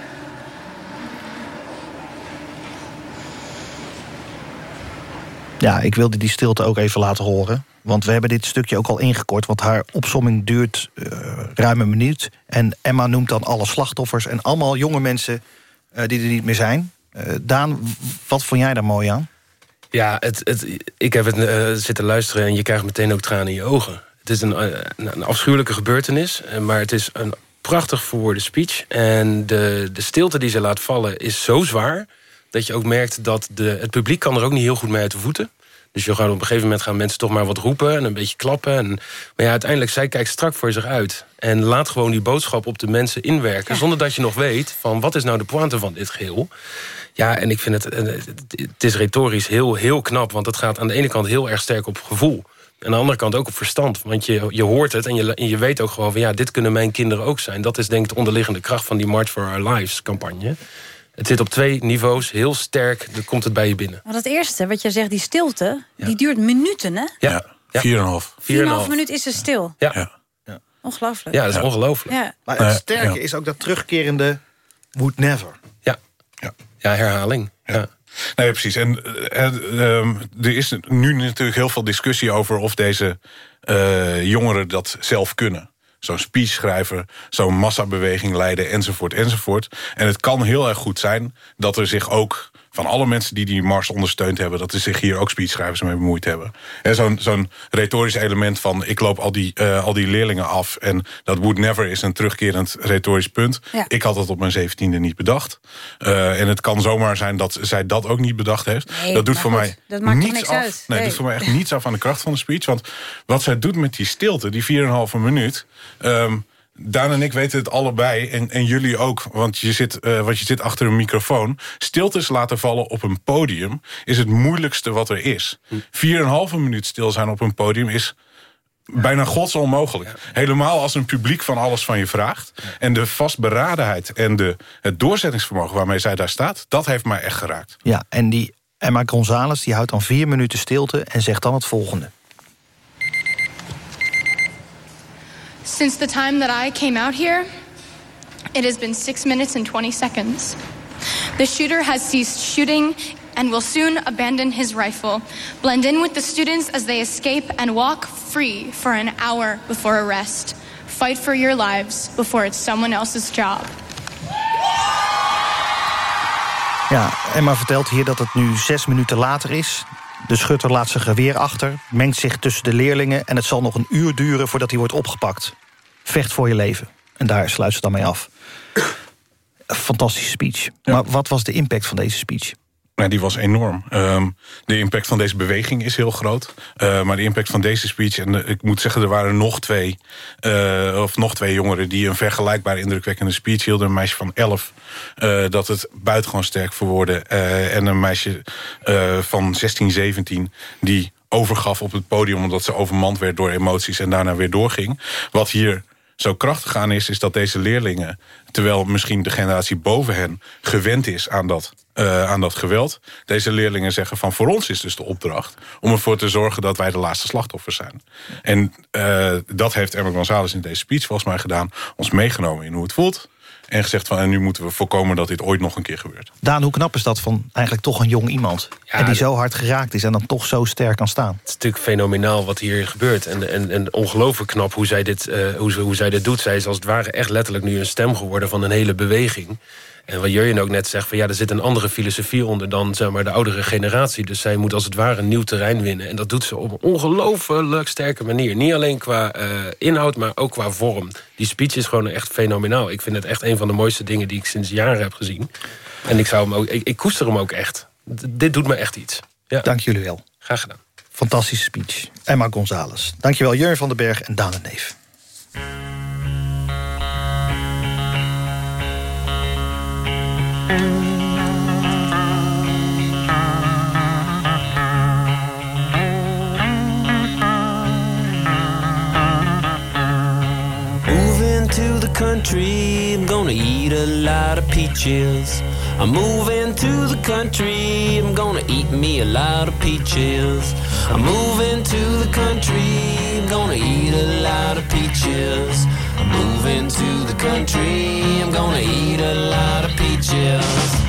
Ja, ik wilde die stilte ook even laten horen. Want we hebben dit stukje ook al ingekort. Want haar opsomming duurt uh, ruim een minuut. En Emma noemt dan alle slachtoffers. En allemaal jonge mensen uh, die er niet meer zijn. Uh, Daan, wat vond jij daar mooi aan? Ja, het, het, ik heb het zitten luisteren en je krijgt meteen ook tranen in je ogen. Het is een, een afschuwelijke gebeurtenis. Maar het is een prachtig verwoorde speech. En de, de stilte die ze laat vallen is zo zwaar... dat je ook merkt dat de, het publiek kan er ook niet heel goed mee uit de voeten. Dus je gaat op een gegeven moment gaan mensen toch maar wat roepen... en een beetje klappen. En, maar ja, uiteindelijk, zij kijkt strak voor zich uit. En laat gewoon die boodschap op de mensen inwerken... zonder dat je nog weet van wat is nou de pointe van dit geheel. Ja, en ik vind het, het is retorisch heel, heel knap... want het gaat aan de ene kant heel erg sterk op gevoel... En aan de andere kant ook op verstand. Want je, je hoort het en je, en je weet ook gewoon van... ja, dit kunnen mijn kinderen ook zijn. Dat is denk ik de onderliggende kracht van die March for Our Lives campagne. Het zit op twee niveaus, heel sterk, dan komt het bij je binnen. Maar dat eerste, wat je zegt, die stilte, die duurt minuten, hè? Ja, ja. 4,5. 4,5 minuut is ze stil. Ja. ja. Ongelooflijk. Ja, dat is ongelooflijk. Ja. Maar het sterke is ook dat terugkerende would never. Ja, ja. ja herhaling. Ja. Nee, precies. En uh, er is nu natuurlijk heel veel discussie over of deze uh, jongeren dat zelf kunnen zo'n speech schrijven, zo'n massabeweging leiden, enzovoort, enzovoort. En het kan heel erg goed zijn dat er zich ook van alle mensen die die mars ondersteund hebben... dat er zich hier ook speechschrijvers mee bemoeid hebben. Zo'n zo'n retorisch element van ik loop al die, uh, al die leerlingen af... en dat would never is een terugkerend retorisch punt. Ja. Ik had dat op mijn zeventiende niet bedacht. Uh, en het kan zomaar zijn dat zij dat ook niet bedacht heeft. Nee, dat doet voor goed, mij dat maakt niets niks af. uit. Nee, Nee. doet voor mij echt niets af aan de kracht van de speech. Want wat zij doet met die stilte, die 4,5 minuut... Um, Daan en ik weten het allebei, en, en jullie ook, want je, zit, uh, want je zit achter een microfoon. Stiltes laten vallen op een podium is het moeilijkste wat er is. 4,5 minuut stil zijn op een podium is bijna godsonmogelijk. Helemaal als een publiek van alles van je vraagt. En de vastberadenheid en de, het doorzettingsvermogen waarmee zij daar staat... dat heeft mij echt geraakt. Ja, en die Emma Gonzalez die houdt dan vier minuten stilte... en zegt dan het volgende. Since the time that I came out here, it has been six minutes and 20 seconds. The shooter has ceased shooting and will soon abandon his rifle, blend in with the students as they escape, and walk free for an hour before arrest. Fight for your lives before it's someone else's job. Ja, Emma vertelt hier dat het nu zes minuten later is. De schutter laat zijn geweer achter, mengt zich tussen de leerlingen... en het zal nog een uur duren voordat hij wordt opgepakt. Vecht voor je leven. En daar sluit ze dan mee af. Fantastische speech. Maar wat was de impact van deze speech? Nou, die was enorm. Um, de impact van deze beweging is heel groot. Uh, maar de impact van deze speech... en uh, ik moet zeggen, er waren nog twee... Uh, of nog twee jongeren die een vergelijkbaar indrukwekkende speech hielden. Een meisje van 11, dat het buitengewoon sterk verwoordde. en een meisje van 16, 17, die overgaf op het podium... omdat ze overmand werd door emoties en daarna weer doorging. Wat hier zo krachtig aan is, is dat deze leerlingen... terwijl misschien de generatie boven hen gewend is aan dat, uh, aan dat geweld... deze leerlingen zeggen van voor ons is dus de opdracht... om ervoor te zorgen dat wij de laatste slachtoffers zijn. En uh, dat heeft Emma González in deze speech volgens mij gedaan... ons meegenomen in hoe het voelt... En gezegd van, en nu moeten we voorkomen dat dit ooit nog een keer gebeurt. Daan, hoe knap is dat van eigenlijk toch een jong iemand? Ja, en die zo hard geraakt is en dan toch zo sterk kan staan. Het is natuurlijk fenomenaal wat hier gebeurt. En, en, en ongelooflijk knap hoe zij, dit, uh, hoe, hoe zij dit doet. Zij is als het ware echt letterlijk nu een stem geworden van een hele beweging. En wat Jurjen ook net zegt, van ja, er zit een andere filosofie onder dan zeg maar, de oudere generatie. Dus zij moet als het ware een nieuw terrein winnen. En dat doet ze op een ongelooflijk sterke manier. Niet alleen qua uh, inhoud, maar ook qua vorm. Die speech is gewoon echt fenomenaal. Ik vind het echt een van de mooiste dingen die ik sinds jaren heb gezien. En ik, zou hem ook, ik, ik koester hem ook echt. D dit doet me echt iets. Ja. Dank jullie wel. Graag gedaan. Fantastische speech. Emma González. Dankjewel Jurjen van den Berg en Daan de Neef. Country, I'm gonna eat a lot of peaches. I'm moving to the country, I'm gonna eat me a lot of peaches. I'm moving to the country, I'm gonna eat a lot of peaches. I'm moving to the country, I'm gonna eat a lot of chills.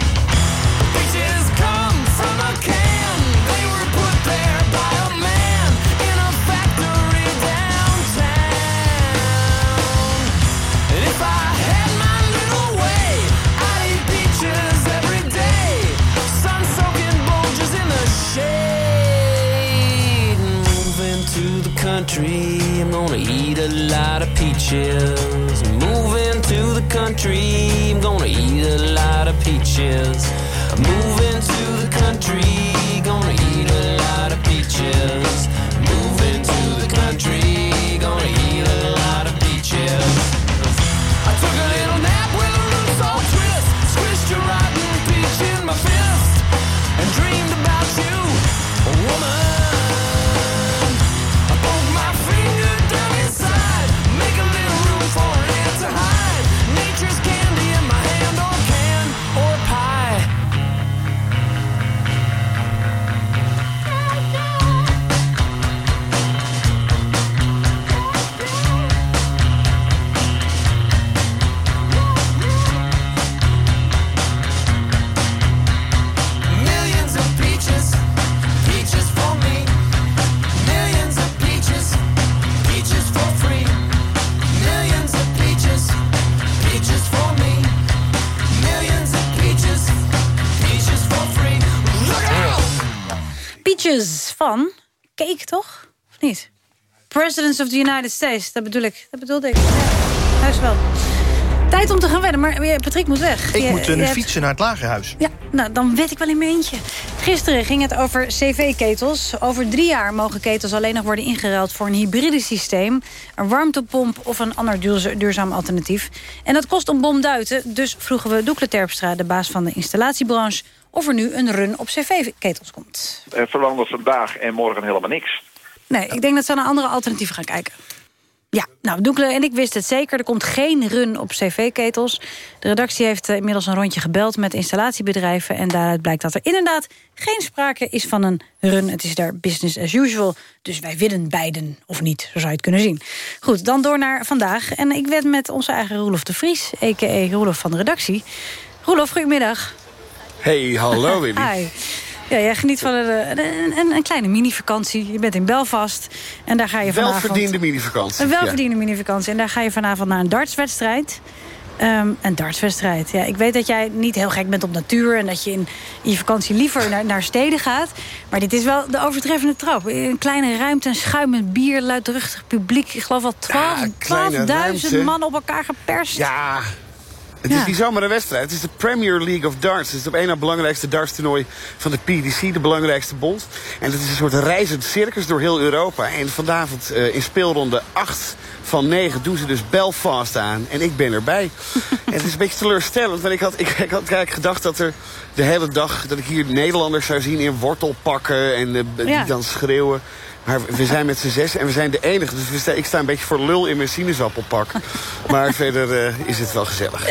Country, I'm gonna eat a lot of peaches. Moving to the country, I'm gonna eat a lot of peaches. Moving to the country, gonna eat a lot of peaches. Moving to the country, gonna Van Cake, toch? Of niet? Presidents of the United States, dat bedoel ik. Dat bedoelde ik. Ja, juist wel. Tijd om te gaan wedden, maar eh, Patrick moet weg. Ik Je- moet nu hebt- fietsen naar het lagerhuis. Ja, nou, dan wed ik wel in mijn eentje. Gisteren ging het over cv-ketels. Over drie jaar mogen ketels alleen nog worden ingeruild... voor een hybride systeem, een warmtepomp... of een ander duurza- duurzaam alternatief. En dat kost een bom duiten. Dus vroegen we Doekle Terpstra, de baas van de installatiebranche... of er nu een run op cv-ketels komt. Er verandert vandaag en morgen helemaal niks. Nee, ik denk dat ze naar andere alternatieven gaan kijken. Ja, nou, Doekle en ik wisten het zeker. Er komt geen run op cv-ketels. De redactie heeft eh, inmiddels een rondje gebeld met installatiebedrijven... en daaruit blijkt dat er inderdaad geen sprake is van een run. Het is daar business as usual. Dus wij willen beiden, of niet, zo zou je het kunnen zien. Goed, dan door naar vandaag. En ik werd met onze eigen Roelof de Vries, a.k.a. Roelof van de redactie. Roelof, goedemiddag. Hey, hallo Willy. Hi. Ja, jij geniet van een, een, een, een kleine mini-vakantie. Je bent in Belfast en daar ga je vanavond... Welverdiende mini-vakantie. Een welverdiende mini-vakantie. En daar ga je vanavond naar een dartswedstrijd. Ehm, een dartswedstrijd. Ja, ik weet dat jij niet heel gek bent op natuur... en dat je in, in je vakantie liever naar, naar steden gaat. Maar dit is wel de overtreffende trap. Een kleine ruimte, een schuimend bier, luidruchtig publiek. Ik geloof wel 12.000 man op elkaar geperst. Ja, het Ja. is niet zomaar een wedstrijd. Het is de Premier League of Darts. Het is op één na belangrijkste dartstoernooi van de PDC, de belangrijkste bond. En het is een soort reizend circus door heel Europa. En vanavond eh, in speelronde 8 van 9 doen ze dus Belfast aan. En ik ben erbij. en het is een beetje teleurstellend. Want ik had, ik, ik had eigenlijk gedacht dat er de hele dag... dat ik hier Nederlanders zou zien in wortelpakken en eh, die dan schreeuwen. Maar we zijn met z'n zes en we zijn de enige. Dus we sta- ik sta een beetje voor lul in mijn sinaasappelpak. maar verder eh, is het wel gezellig.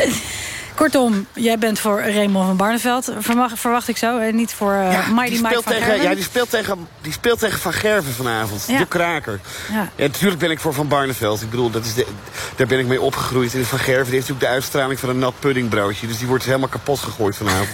Kortom, jij bent voor Raymond van Barneveld. Verwacht, verwacht ik zo. En niet voor uh, Mighty die Mike speelt, van tegen, ja, die, speelt tegen, die speelt tegen Van Gerven vanavond. Ja. De kraker. Ja. Ja, natuurlijk ben ik voor Van Barneveld. Ik bedoel, dat is de, daar ben ik mee opgegroeid. En Van Gerven die heeft natuurlijk de uitstraling van een nat puddingbroodje. Dus die wordt helemaal kapot gegooid vanavond.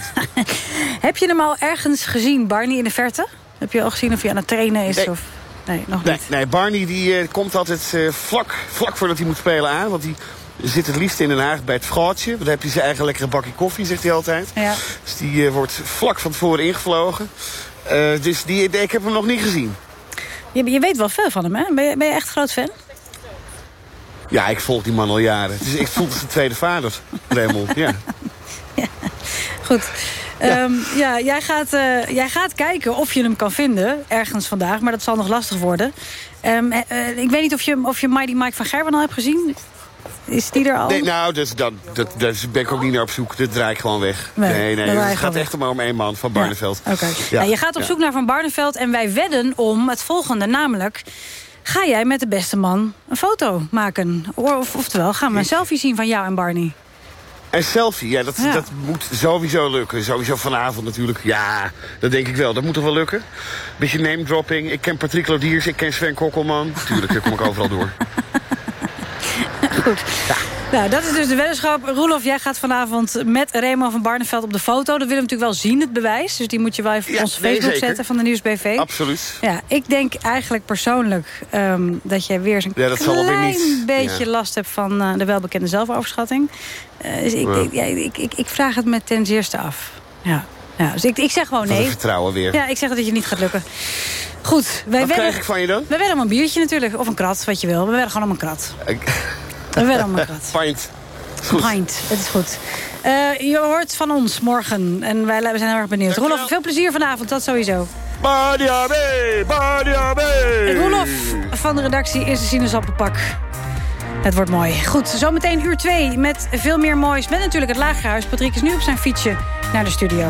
Heb je hem al ergens gezien, Barney, in de verte? Heb je al gezien of hij aan het trainen is? Nee. Of... Nee, nog niet. nee, Barney die, eh, komt altijd eh, vlak, vlak voordat hij moet spelen aan. Want die zit het liefst in Den Haag bij het vrouwtje. Want dan heb hij zijn eigen lekkere bakje koffie, zegt hij altijd. Ja. Dus die eh, wordt vlak van tevoren ingevlogen. Eh, dus die, ik heb hem nog niet gezien. Je, je weet wel veel van hem, hè? Ben je, ben je echt groot fan? Ja, ik volg die man al jaren. Dus ik voel het zijn tweede vader, Raymond. Ja. Goed. Ja, ja jij, gaat, eh, jij gaat kijken of je hem kan vinden, ergens vandaag. Maar dat zal nog lastig worden. Ehm, eh, eh, ik weet niet of je, of je Mighty Mike van Gerwen al hebt gezien. Is die er al? Nee, nou, dus, dat, dat, daar ben ik ook niet naar op zoek. Dit draai ik gewoon weg. Nee, Nee, dat het gaat echt maar om één man van Barneveld. Oké. Ja. Nou, je gaat op zoek naar Van Barneveld en wij wedden om het volgende. Namelijk, ga jij met de beste man een foto maken? Of, oftewel, gaan we een selfie zien van jou en Barney? En selfie, ja dat, Ja. dat moet sowieso lukken. Sowieso vanavond natuurlijk. Ja, dat denk ik wel. Dat moet toch wel lukken? Beetje name dropping. Ik ken Patrick Lodiers, ik ken Sven Kokkelman. Tuurlijk, daar kom ik overal door. Goed. Nou, dat is dus de weddenschap. Roelof, jij gaat vanavond met Raymond van Barneveld op de foto. Dat willen we natuurlijk wel zien, het bewijs. Dus die moet je wel even op Ja, onze nee, Facebook zeker. zetten van de Nieuwsbv. Absoluut. Ja, ik denk eigenlijk persoonlijk ehm, dat jij weer zo'n Ja, klein niet. beetje Ja. last hebt van eh, de welbekende zelfoverschatting. Eh, dus ik, Ja. ik, ja, ik, ik, ik vraag het me ten zeerste af. Ja. Ja, dus ik, ik zeg gewoon nee. vertrouwen weer. Ja, ik zeg dat het je niet gaat lukken. Goed, wij Wat wedden, krijg ik van je dan? we wedden om een biertje natuurlijk. Of een krat, wat je wil. We wedden gewoon om een krat. We wedden om een krat. Pint. Pint, het is goed. Eh, je hoort van ons morgen. En wij we zijn heel erg benieuwd. Roelof, veel plezier vanavond, dat sowieso. Badiabe. En Roelof van de redactie is de sinaasappelpak. Het wordt mooi. Goed, zometeen uur 2 met veel meer moois. Met natuurlijk het Lagerhuis. Patrick is nu op zijn fietsje naar de studio.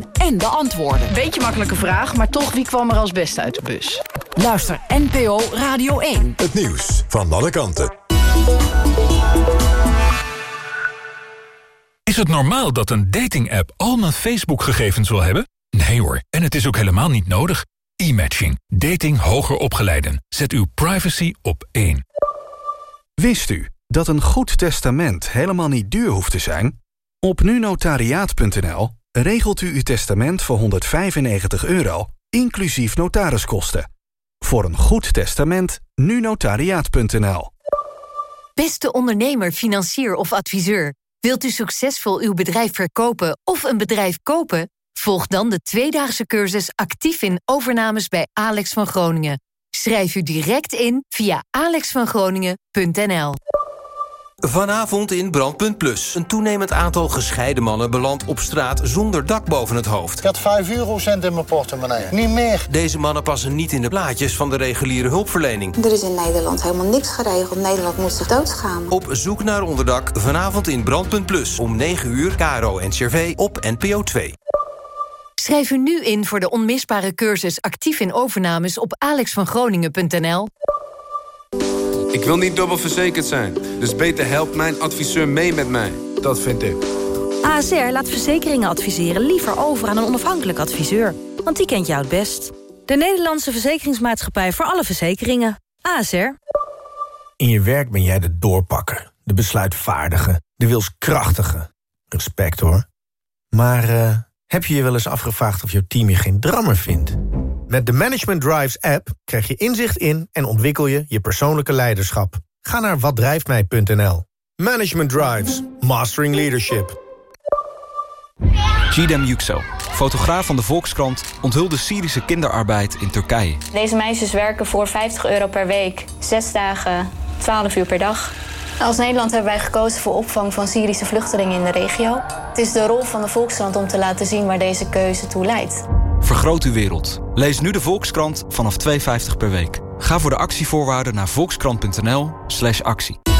en de antwoorden. Beetje makkelijke vraag, maar toch wie kwam er als beste uit de bus? Luister NPO Radio 1. Het nieuws van alle kanten. Is het normaal dat een dating-app al mijn Facebook-gegevens wil hebben? Nee hoor, en het is ook helemaal niet nodig. E-matching. Dating hoger opgeleiden. Zet uw privacy op één. Wist u dat een goed testament helemaal niet duur hoeft te zijn? Op nunotariaat.nl regelt u uw testament voor 195 euro, inclusief notariskosten. Voor een goed testament, nunotariaat.nl. Beste ondernemer, financier of adviseur. Wilt u succesvol uw bedrijf verkopen of een bedrijf kopen? Volg dan de tweedaagse cursus actief in overnames bij Alex van Groningen. Schrijf u direct in via alexvangroningen.nl. Vanavond in Brandpunt Plus. Een toenemend aantal gescheiden mannen belandt op straat zonder dak boven het hoofd. Ik had 5 eurocent in mijn portemonnee. Niet meer. Deze mannen passen niet in de plaatjes van de reguliere hulpverlening. Er is in Nederland helemaal niks geregeld. Nederland moet zich doodschamen. Op zoek naar onderdak vanavond in Brandpunt Plus. Om 9 uur, Caro en Cervé op NPO 2. Schrijf u nu in voor de onmisbare cursus actief in overnames op alexvangroningen.nl. Ik wil niet dubbel verzekerd zijn, dus beter helpt mijn adviseur mee met mij. Dat vind ik. ASR laat verzekeringen adviseren liever over aan een onafhankelijk adviseur. Want die kent jou het best. De Nederlandse Verzekeringsmaatschappij voor alle verzekeringen. ASR. In je werk ben jij de doorpakker, de besluitvaardige, de wilskrachtige. Respect hoor. Maar uh, heb je je wel eens afgevraagd of jouw team je geen drammer vindt? Met de Management Drives app krijg je inzicht in en ontwikkel je je persoonlijke leiderschap. Ga naar watdrijftmij.nl. Management Drives. Mastering Leadership. Gidem Yüksel, fotograaf van de Volkskrant... onthulde Syrische kinderarbeid in Turkije. Deze meisjes werken voor 50 euro per week. Zes dagen, 12 uur per dag. Als Nederland hebben wij gekozen voor opvang van Syrische vluchtelingen in de regio. Het is de rol van de Volkskrant om te laten zien waar deze keuze toe leidt. Vergroot uw wereld. Lees nu de Volkskrant vanaf 2,50 per week. Ga voor de actievoorwaarden naar volkskrant.nl actie.